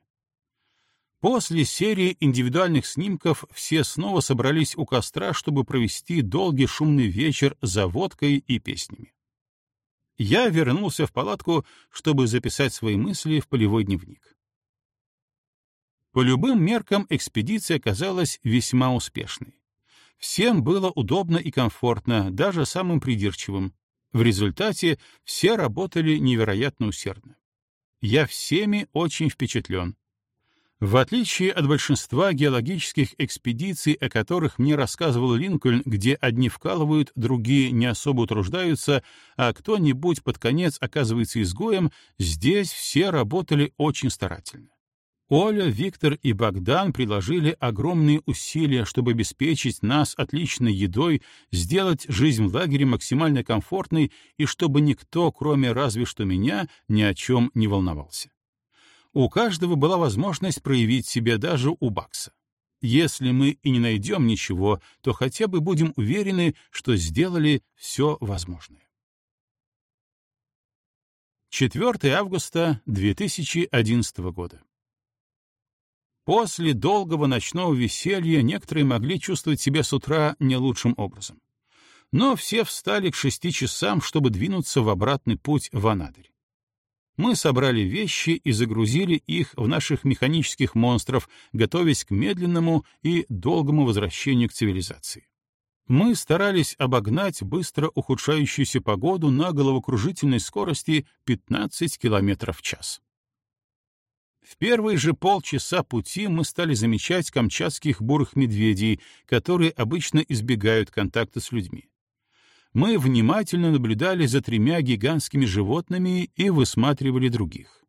После серии индивидуальных снимков все снова собрались у костра, чтобы провести долгий шумный вечер за водкой и песнями. Я вернулся в палатку, чтобы записать свои мысли в полевой дневник. По любым меркам экспедиция казалась весьма успешной. Всем было удобно и комфортно, даже самым придирчивым. В результате все работали невероятно усердно. Я всеми очень впечатлен. В отличие от большинства геологических экспедиций, о которых мне рассказывал Линкольн, где одни вкалывают, другие не особо утруждаются, а кто-нибудь под конец оказывается изгоем, здесь все работали очень старательно. Оля, Виктор и Богдан приложили огромные усилия, чтобы обеспечить нас отличной едой, сделать жизнь в лагере максимально комфортной и чтобы никто, кроме разве что меня, ни о чем не волновался у каждого была возможность проявить себя даже у Бакса. Если мы и не найдем ничего, то хотя бы будем уверены, что сделали все возможное. 4 августа 2011 года. После долгого ночного веселья некоторые могли чувствовать себя с утра не лучшим образом. Но все встали к шести часам, чтобы двинуться в обратный путь в Анадырь. Мы собрали вещи и загрузили их в наших механических монстров, готовясь к медленному и долгому возвращению к цивилизации. Мы старались обогнать быстро ухудшающуюся погоду на головокружительной скорости 15 км в час. В первые же полчаса пути мы стали замечать камчатских бурых медведей, которые обычно избегают контакта с людьми. Мы внимательно наблюдали за тремя гигантскими животными и высматривали других.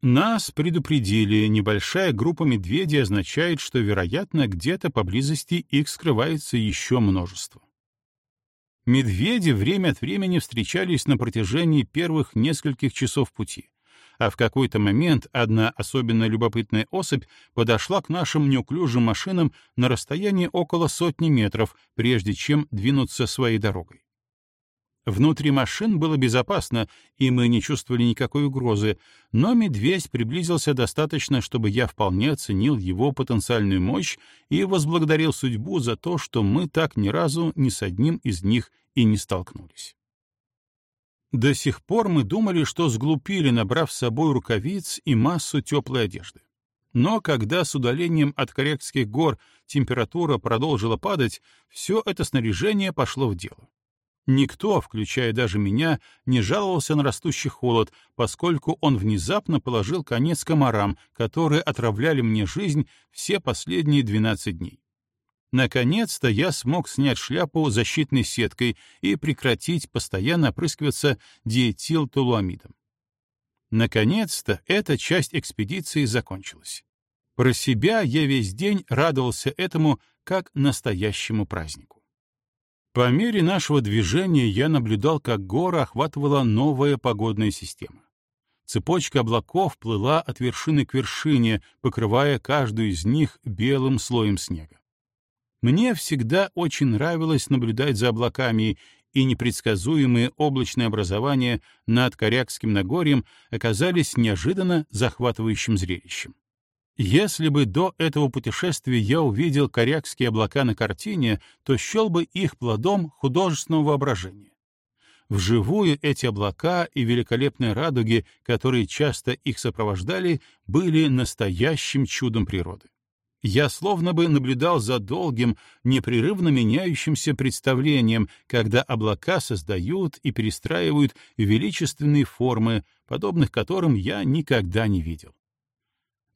Нас предупредили, небольшая группа медведей означает, что, вероятно, где-то поблизости их скрывается еще множество. Медведи время от времени встречались на протяжении первых нескольких часов пути а в какой-то момент одна особенно любопытная особь подошла к нашим неуклюжим машинам на расстоянии около сотни метров, прежде чем двинуться своей дорогой. Внутри машин было безопасно, и мы не чувствовали никакой угрозы, но медведь приблизился достаточно, чтобы я вполне оценил его потенциальную мощь и возблагодарил судьбу за то, что мы так ни разу ни с одним из них и не столкнулись. До сих пор мы думали, что сглупили, набрав с собой рукавиц и массу теплой одежды. Но когда с удалением от Корекских гор температура продолжила падать, все это снаряжение пошло в дело. Никто, включая даже меня, не жаловался на растущий холод, поскольку он внезапно положил конец комарам, которые отравляли мне жизнь все последние 12 дней. Наконец-то я смог снять шляпу защитной сеткой и прекратить постоянно опрыскиваться диэтилтолуамидом. Наконец-то эта часть экспедиции закончилась. Про себя я весь день радовался этому как настоящему празднику. По мере нашего движения я наблюдал, как гора охватывала новая погодная система. Цепочка облаков плыла от вершины к вершине, покрывая каждую из них белым слоем снега. Мне всегда очень нравилось наблюдать за облаками, и непредсказуемые облачные образования над Корякским Нагорьем оказались неожиданно захватывающим зрелищем. Если бы до этого путешествия я увидел корякские облака на картине, то счел бы их плодом художественного воображения. Вживую эти облака и великолепные радуги, которые часто их сопровождали, были настоящим чудом природы я словно бы наблюдал за долгим, непрерывно меняющимся представлением, когда облака создают и перестраивают величественные формы, подобных которым я никогда не видел.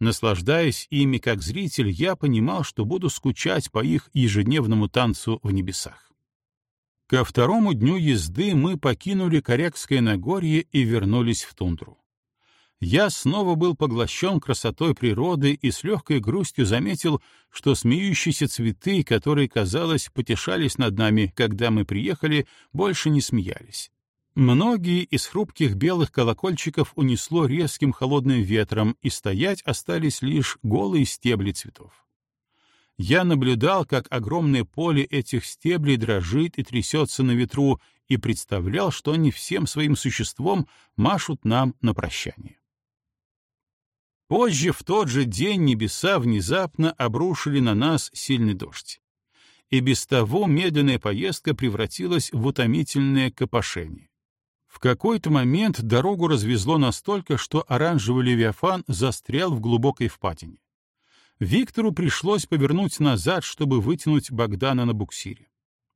Наслаждаясь ими как зритель, я понимал, что буду скучать по их ежедневному танцу в небесах. Ко второму дню езды мы покинули Корякское Нагорье и вернулись в тундру я снова был поглощен красотой природы и с легкой грустью заметил, что смеющиеся цветы, которые, казалось, потешались над нами, когда мы приехали, больше не смеялись. Многие из хрупких белых колокольчиков унесло резким холодным ветром, и стоять остались лишь голые стебли цветов. Я наблюдал, как огромное поле этих стеблей дрожит и трясется на ветру, и представлял, что они всем своим существом машут нам на прощание. Позже, в тот же день, небеса внезапно обрушили на нас сильный дождь. И без того медленная поездка превратилась в утомительное копошение. В какой-то момент дорогу развезло настолько, что оранжевый левиафан застрял в глубокой впадине. Виктору пришлось повернуть назад, чтобы вытянуть Богдана на буксире.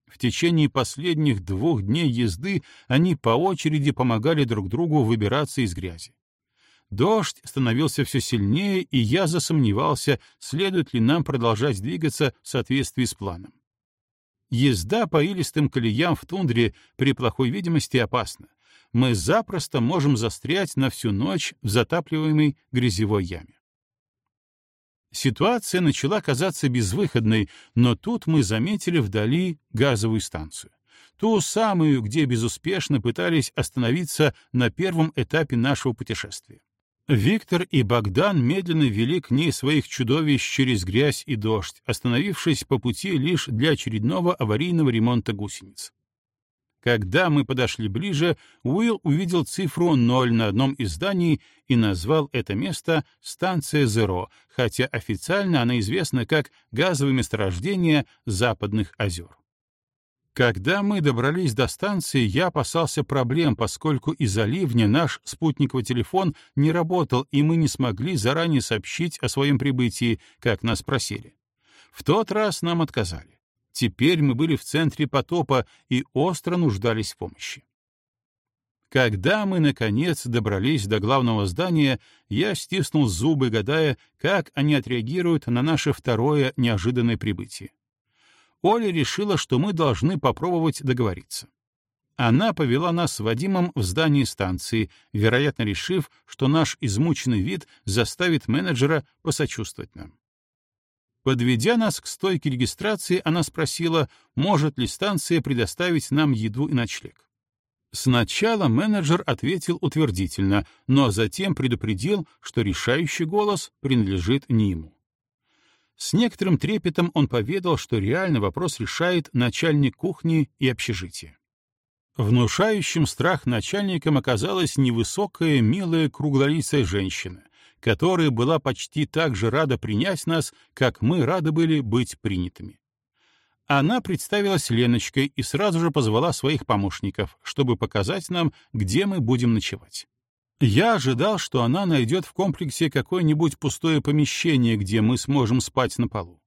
В течение последних двух дней езды они по очереди помогали друг другу выбираться из грязи. Дождь становился все сильнее, и я засомневался, следует ли нам продолжать двигаться в соответствии с планом. Езда по илистым колеям в тундре при плохой видимости опасна. Мы запросто можем застрять на всю ночь в затапливаемой грязевой яме. Ситуация начала казаться безвыходной, но тут мы заметили вдали газовую станцию. Ту самую, где безуспешно пытались остановиться на первом этапе нашего путешествия. Виктор и Богдан медленно вели к ней своих чудовищ через грязь и дождь, остановившись по пути лишь для очередного аварийного ремонта гусениц. Когда мы подошли ближе, Уилл увидел цифру 0 на одном из зданий и назвал это место «Станция Зеро», хотя официально она известна как газовое месторождение Западных озер. Когда мы добрались до станции, я опасался проблем, поскольку из-за ливня наш спутниковый телефон не работал, и мы не смогли заранее сообщить о своем прибытии, как нас просили. В тот раз нам отказали. Теперь мы были в центре потопа и остро нуждались в помощи. Когда мы, наконец, добрались до главного здания, я стиснул зубы, гадая, как они отреагируют на наше второе неожиданное прибытие. Оля решила, что мы должны попробовать договориться. Она повела нас с Вадимом в здание станции, вероятно, решив, что наш измученный вид заставит менеджера посочувствовать нам. Подведя нас к стойке регистрации, она спросила, может ли станция предоставить нам еду и ночлег. Сначала менеджер ответил утвердительно, но затем предупредил, что решающий голос принадлежит не ему. С некоторым трепетом он поведал, что реально вопрос решает начальник кухни и общежития. Внушающим страх начальником оказалась невысокая, милая, круглолицая женщина, которая была почти так же рада принять нас, как мы рады были быть принятыми. Она представилась Леночкой и сразу же позвала своих помощников, чтобы показать нам, где мы будем ночевать. Я ожидал, что она найдет в комплексе какое-нибудь пустое помещение, где мы сможем спать на полу.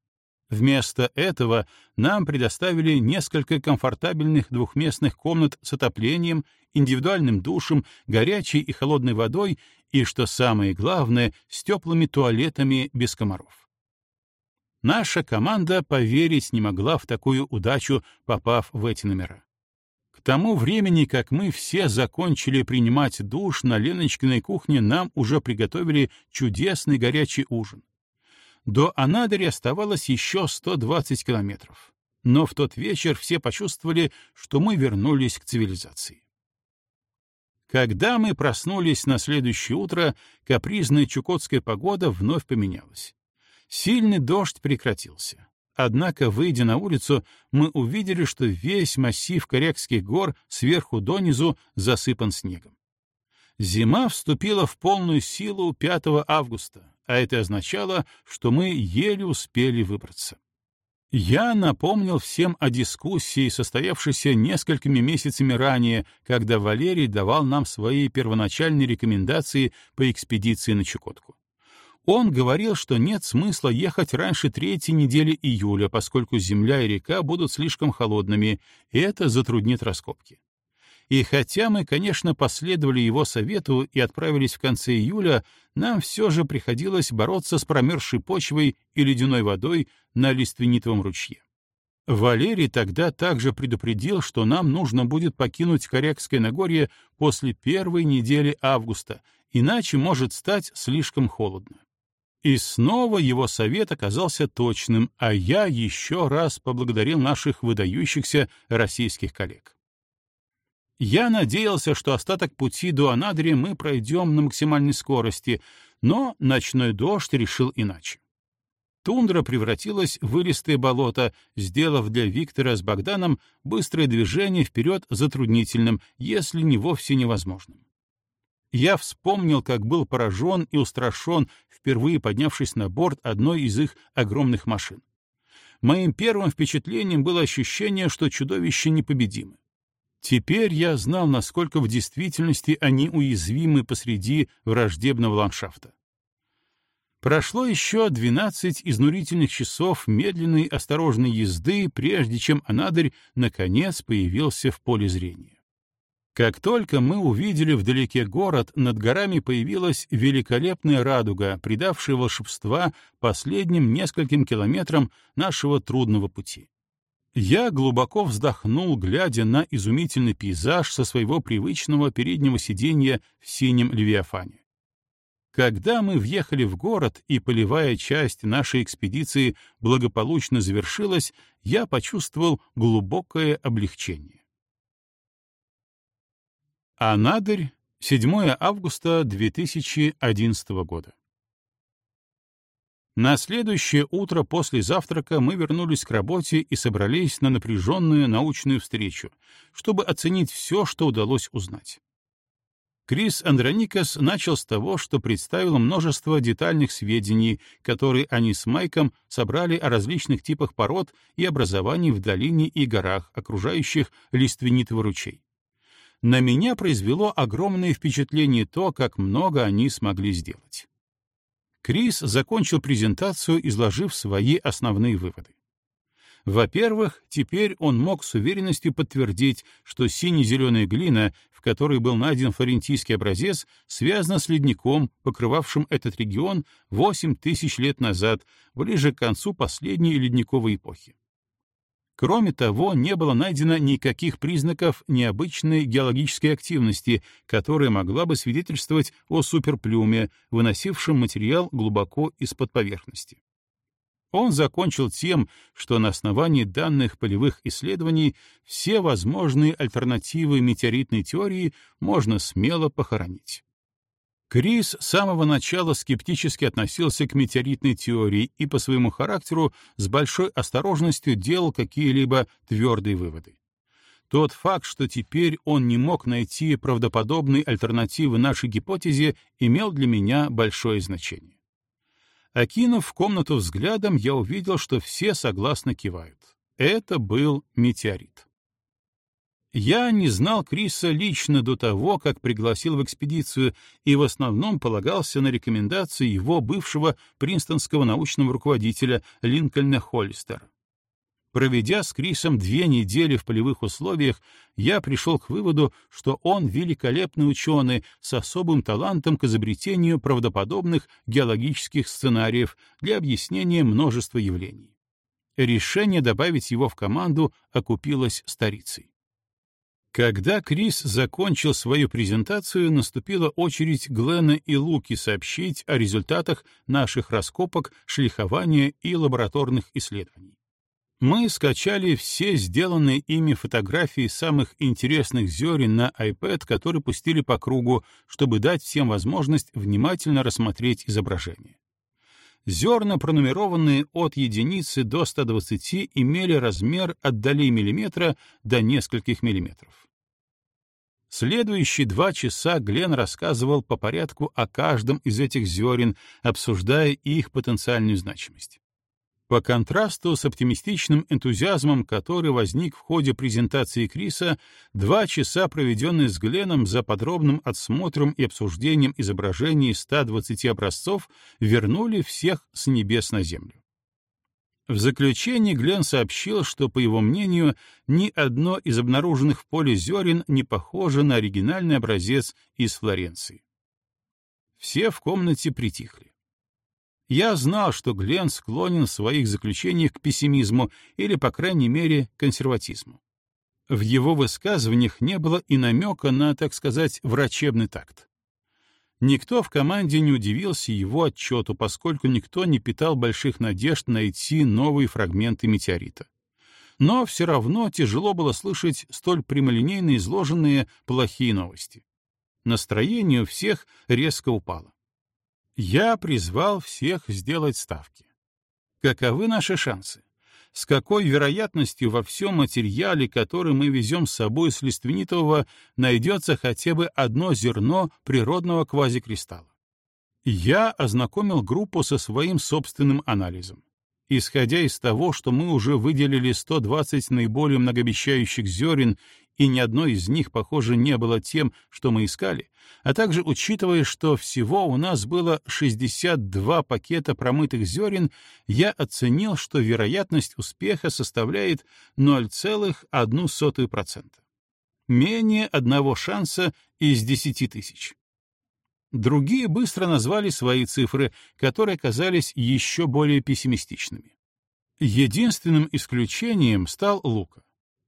Вместо этого нам предоставили несколько комфортабельных двухместных комнат с отоплением, индивидуальным душем, горячей и холодной водой и, что самое главное, с теплыми туалетами без комаров. Наша команда поверить не могла в такую удачу, попав в эти номера. К тому времени, как мы все закончили принимать душ, на Леночкиной кухне нам уже приготовили чудесный горячий ужин. До Анадыря оставалось еще 120 километров. Но в тот вечер все почувствовали, что мы вернулись к цивилизации. Когда мы проснулись на следующее утро, капризная чукотская погода вновь поменялась. Сильный дождь прекратился. Однако, выйдя на улицу, мы увидели, что весь массив Корякских гор сверху донизу засыпан снегом. Зима вступила в полную силу 5 августа, а это означало, что мы еле успели выбраться. Я напомнил всем о дискуссии, состоявшейся несколькими месяцами ранее, когда Валерий давал нам свои первоначальные рекомендации по экспедиции на Чукотку. Он говорил, что нет смысла ехать раньше третьей недели июля, поскольку земля и река будут слишком холодными, и это затруднит раскопки. И хотя мы, конечно, последовали его совету и отправились в конце июля, нам все же приходилось бороться с промерзшей почвой и ледяной водой на лиственнитовом ручье. Валерий тогда также предупредил, что нам нужно будет покинуть Корякское Нагорье после первой недели августа, иначе может стать слишком холодно. И снова его совет оказался точным, а я еще раз поблагодарил наших выдающихся российских коллег. Я надеялся, что остаток пути до Анадыри мы пройдем на максимальной скорости, но ночной дождь решил иначе. Тундра превратилась в вылистое болото, сделав для Виктора с Богданом быстрое движение вперед затруднительным, если не вовсе невозможным. Я вспомнил, как был поражен и устрашен, впервые поднявшись на борт одной из их огромных машин. Моим первым впечатлением было ощущение, что чудовище непобедимы. Теперь я знал, насколько в действительности они уязвимы посреди враждебного ландшафта. Прошло еще 12 изнурительных часов медленной осторожной езды, прежде чем Анадырь наконец появился в поле зрения. Как только мы увидели вдалеке город, над горами появилась великолепная радуга, придавшая волшебства последним нескольким километрам нашего трудного пути. Я глубоко вздохнул, глядя на изумительный пейзаж со своего привычного переднего сиденья в синем левиафане. Когда мы въехали в город и полевая часть нашей экспедиции благополучно завершилась, я почувствовал глубокое облегчение. Анадырь, 7 августа 2011 года. На следующее утро после завтрака мы вернулись к работе и собрались на напряженную научную встречу, чтобы оценить все, что удалось узнать. Крис Андроникас начал с того, что представил множество детальных сведений, которые они с Майком собрали о различных типах пород и образований в долине и горах, окружающих лиственнитовый ручей. На меня произвело огромное впечатление то, как много они смогли сделать. Крис закончил презентацию, изложив свои основные выводы. Во-первых, теперь он мог с уверенностью подтвердить, что сине-зеленая глина, в которой был найден флорентийский образец, связана с ледником, покрывавшим этот регион 8 тысяч лет назад, ближе к концу последней ледниковой эпохи. Кроме того, не было найдено никаких признаков необычной геологической активности, которая могла бы свидетельствовать о суперплюме, выносившем материал глубоко из-под поверхности. Он закончил тем, что на основании данных полевых исследований все возможные альтернативы метеоритной теории можно смело похоронить. Крис с самого начала скептически относился к метеоритной теории и по своему характеру с большой осторожностью делал какие-либо твердые выводы. Тот факт, что теперь он не мог найти правдоподобной альтернативы нашей гипотезе, имел для меня большое значение. Окинув комнату взглядом, я увидел, что все согласно кивают. Это был метеорит. Я не знал Криса лично до того, как пригласил в экспедицию, и в основном полагался на рекомендации его бывшего принстонского научного руководителя Линкольна Холлистера. Проведя с Крисом две недели в полевых условиях, я пришел к выводу, что он великолепный ученый с особым талантом к изобретению правдоподобных геологических сценариев для объяснения множества явлений. Решение добавить его в команду окупилось старицей. Когда Крис закончил свою презентацию, наступила очередь Глена и Луки сообщить о результатах наших раскопок, шлихования и лабораторных исследований. Мы скачали все сделанные ими фотографии самых интересных зерен на iPad, которые пустили по кругу, чтобы дать всем возможность внимательно рассмотреть изображение. Зерна, пронумерованные от единицы до 120, имели размер от долей миллиметра до нескольких миллиметров. Следующие два часа Глен рассказывал по порядку о каждом из этих зерен, обсуждая их потенциальную значимость. По контрасту с оптимистичным энтузиазмом, который возник в ходе презентации Криса, два часа, проведенные с Гленом за подробным отсмотром и обсуждением изображений 120 образцов, вернули всех с небес на землю. В заключении Глен сообщил, что, по его мнению, ни одно из обнаруженных в поле зерен не похоже на оригинальный образец из Флоренции. Все в комнате притихли. Я знал, что Глен склонен в своих заключениях к пессимизму или, по крайней мере, консерватизму. В его высказываниях не было и намека на, так сказать, врачебный такт. Никто в команде не удивился его отчету, поскольку никто не питал больших надежд найти новые фрагменты метеорита. Но все равно тяжело было слышать столь прямолинейно изложенные плохие новости. Настроение у всех резко упало я призвал всех сделать ставки. Каковы наши шансы? С какой вероятностью во всем материале, который мы везем с собой с лиственнитового, найдется хотя бы одно зерно природного квазикристалла? Я ознакомил группу со своим собственным анализом. Исходя из того, что мы уже выделили 120 наиболее многообещающих зерен и ни одно из них, похоже, не было тем, что мы искали, а также учитывая, что всего у нас было 62 пакета промытых зерен, я оценил, что вероятность успеха составляет 0,01%. Менее одного шанса из 10 тысяч. Другие быстро назвали свои цифры, которые оказались еще более пессимистичными. Единственным исключением стал Лука.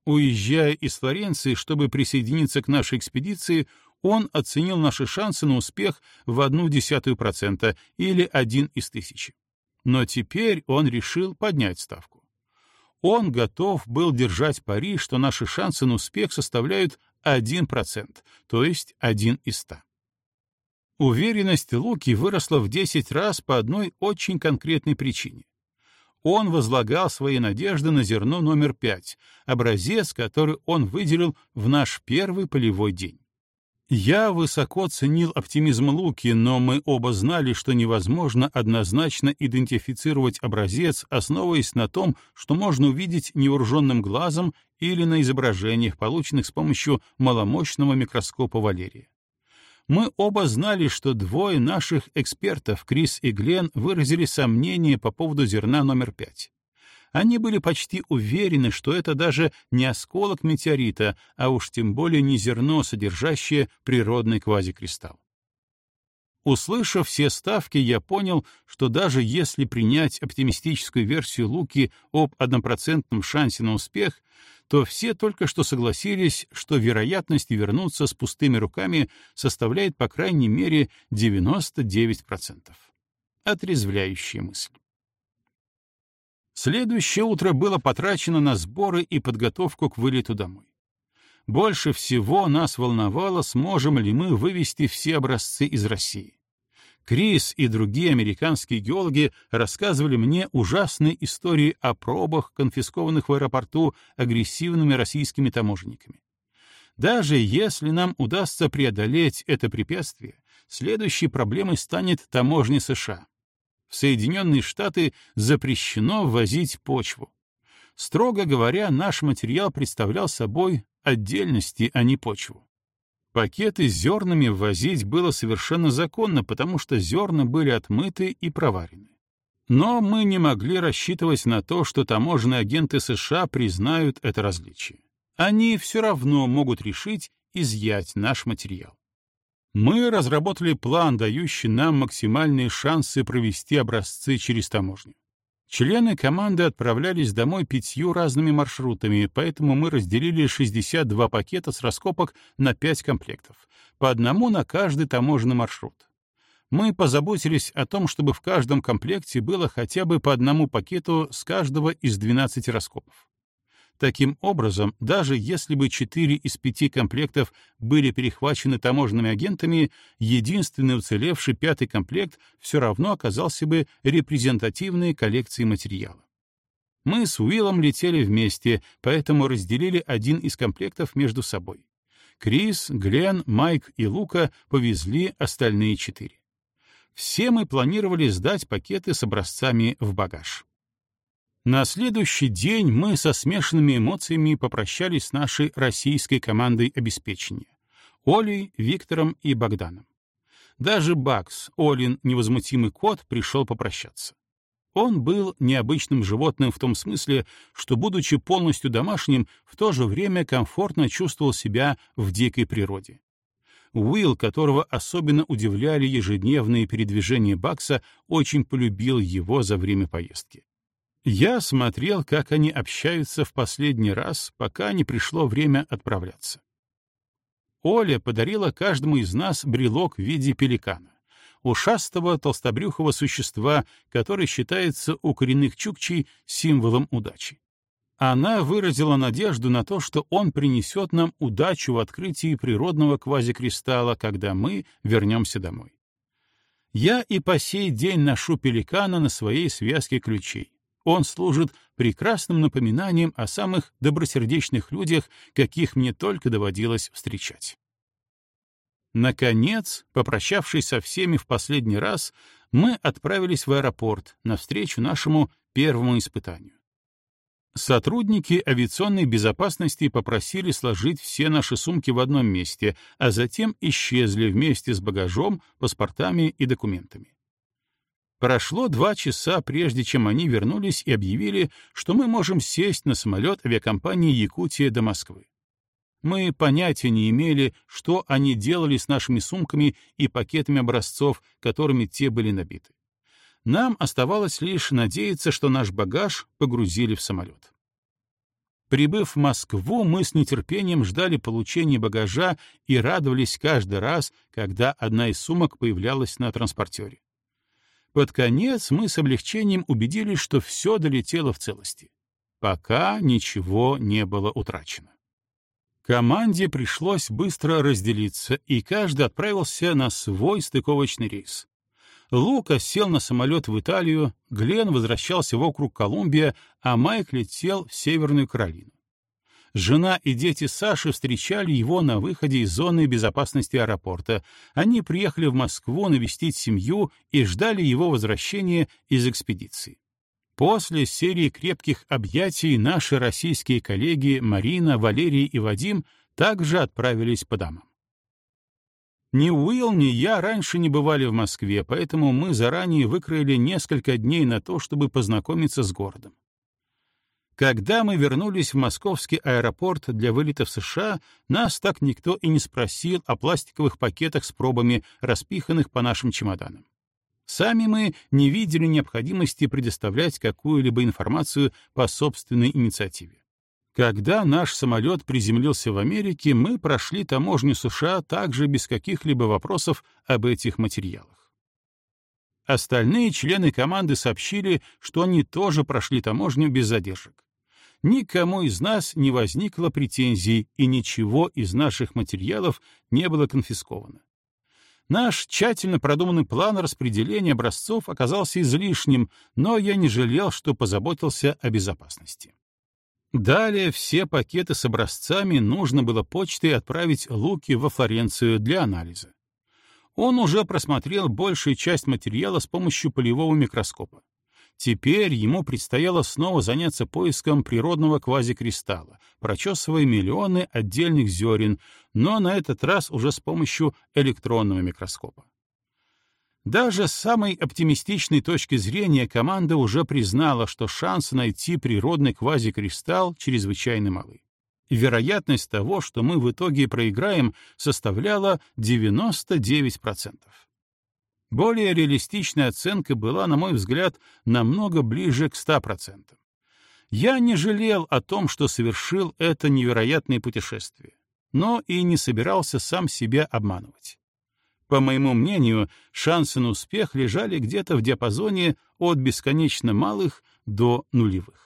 Уезжая из Флоренции, чтобы присоединиться к нашей экспедиции, он оценил наши шансы на успех в одну десятую процента или один из тысячи. Но теперь он решил поднять ставку. Он готов был держать пари, что наши шансы на успех составляют 1%, то есть один из ста. Уверенность Луки выросла в 10 раз по одной очень конкретной причине он возлагал свои надежды на зерно номер пять, образец, который он выделил в наш первый полевой день. Я высоко ценил оптимизм Луки, но мы оба знали, что невозможно однозначно идентифицировать образец, основываясь на том, что можно увидеть невооруженным глазом или на изображениях, полученных с помощью маломощного микроскопа Валерия. Мы оба знали, что двое наших экспертов, Крис и Глен, выразили сомнения по поводу зерна номер пять. Они были почти уверены, что это даже не осколок метеорита, а уж тем более не зерно, содержащее природный квазикристалл. Услышав все ставки, я понял, что даже если принять оптимистическую версию Луки об однопроцентном шансе на успех, то все только что согласились, что вероятность вернуться с пустыми руками составляет по крайней мере 99%. Отрезвляющая мысль. Следующее утро было потрачено на сборы и подготовку к вылету домой. Больше всего нас волновало, сможем ли мы вывести все образцы из России. Крис и другие американские геологи рассказывали мне ужасные истории о пробах, конфискованных в аэропорту агрессивными российскими таможенниками. Даже если нам удастся преодолеть это препятствие, следующей проблемой станет таможня США. В Соединенные Штаты запрещено ввозить почву. Строго говоря, наш материал представлял собой отдельности, а не почву. Пакеты с зернами ввозить было совершенно законно, потому что зерна были отмыты и проварены. Но мы не могли рассчитывать на то, что таможенные агенты США признают это различие. Они все равно могут решить изъять наш материал. Мы разработали план, дающий нам максимальные шансы провести образцы через таможню. Члены команды отправлялись домой пятью разными маршрутами, поэтому мы разделили 62 пакета с раскопок на 5 комплектов, по одному на каждый таможенный маршрут. Мы позаботились о том, чтобы в каждом комплекте было хотя бы по одному пакету с каждого из 12 раскопов. Таким образом, даже если бы четыре из пяти комплектов были перехвачены таможенными агентами, единственный уцелевший пятый комплект все равно оказался бы репрезентативной коллекцией материала. Мы с Уиллом летели вместе, поэтому разделили один из комплектов между собой. Крис, Глен, Майк и Лука повезли остальные четыре. Все мы планировали сдать пакеты с образцами в багаж. На следующий день мы со смешанными эмоциями попрощались с нашей российской командой обеспечения — Олей, Виктором и Богданом. Даже Бакс, Олин невозмутимый кот, пришел попрощаться. Он был необычным животным в том смысле, что, будучи полностью домашним, в то же время комфортно чувствовал себя в дикой природе. Уилл, которого особенно удивляли ежедневные передвижения Бакса, очень полюбил его за время поездки. Я смотрел, как они общаются в последний раз, пока не пришло время отправляться. Оля подарила каждому из нас брелок в виде пеликана, ушастого толстобрюхого существа, который считается у коренных чукчей символом удачи. Она выразила надежду на то, что он принесет нам удачу в открытии природного квазикристалла, когда мы вернемся домой. Я и по сей день ношу пеликана на своей связке ключей. Он служит прекрасным напоминанием о самых добросердечных людях, каких мне только доводилось встречать. Наконец, попрощавшись со всеми в последний раз, мы отправились в аэропорт навстречу нашему первому испытанию. Сотрудники авиационной безопасности попросили сложить все наши сумки в одном месте, а затем исчезли вместе с багажом, паспортами и документами. Прошло два часа, прежде чем они вернулись и объявили, что мы можем сесть на самолет авиакомпании «Якутия» до Москвы. Мы понятия не имели, что они делали с нашими сумками и пакетами образцов, которыми те были набиты. Нам оставалось лишь надеяться, что наш багаж погрузили в самолет. Прибыв в Москву, мы с нетерпением ждали получения багажа и радовались каждый раз, когда одна из сумок появлялась на транспортере. Под конец мы с облегчением убедились, что все долетело в целости. Пока ничего не было утрачено. Команде пришлось быстро разделиться, и каждый отправился на свой стыковочный рейс. Лука сел на самолет в Италию, Глен возвращался в округ Колумбия, а Майк летел в Северную Каролину. Жена и дети Саши встречали его на выходе из зоны безопасности аэропорта. Они приехали в Москву навестить семью и ждали его возвращения из экспедиции. После серии крепких объятий наши российские коллеги Марина, Валерий и Вадим также отправились по домам. Ни Уилл, ни я раньше не бывали в Москве, поэтому мы заранее выкроили несколько дней на то, чтобы познакомиться с городом. Когда мы вернулись в московский аэропорт для вылета в США, нас так никто и не спросил о пластиковых пакетах с пробами, распиханных по нашим чемоданам. Сами мы не видели необходимости предоставлять какую-либо информацию по собственной инициативе. Когда наш самолет приземлился в Америке, мы прошли таможню США также без каких-либо вопросов об этих материалах. Остальные члены команды сообщили, что они тоже прошли таможню без задержек никому из нас не возникло претензий, и ничего из наших материалов не было конфисковано. Наш тщательно продуманный план распределения образцов оказался излишним, но я не жалел, что позаботился о безопасности. Далее все пакеты с образцами нужно было почтой отправить Луке во Флоренцию для анализа. Он уже просмотрел большую часть материала с помощью полевого микроскопа. Теперь ему предстояло снова заняться поиском природного квазикристалла, прочесывая миллионы отдельных зерен, но на этот раз уже с помощью электронного микроскопа. Даже с самой оптимистичной точки зрения команда уже признала, что шансы найти природный квазикристалл чрезвычайно малы. Вероятность того, что мы в итоге проиграем, составляла 99%. Более реалистичная оценка была, на мой взгляд, намного ближе к 100%. Я не жалел о том, что совершил это невероятное путешествие, но и не собирался сам себя обманывать. По моему мнению, шансы на успех лежали где-то в диапазоне от бесконечно малых до нулевых.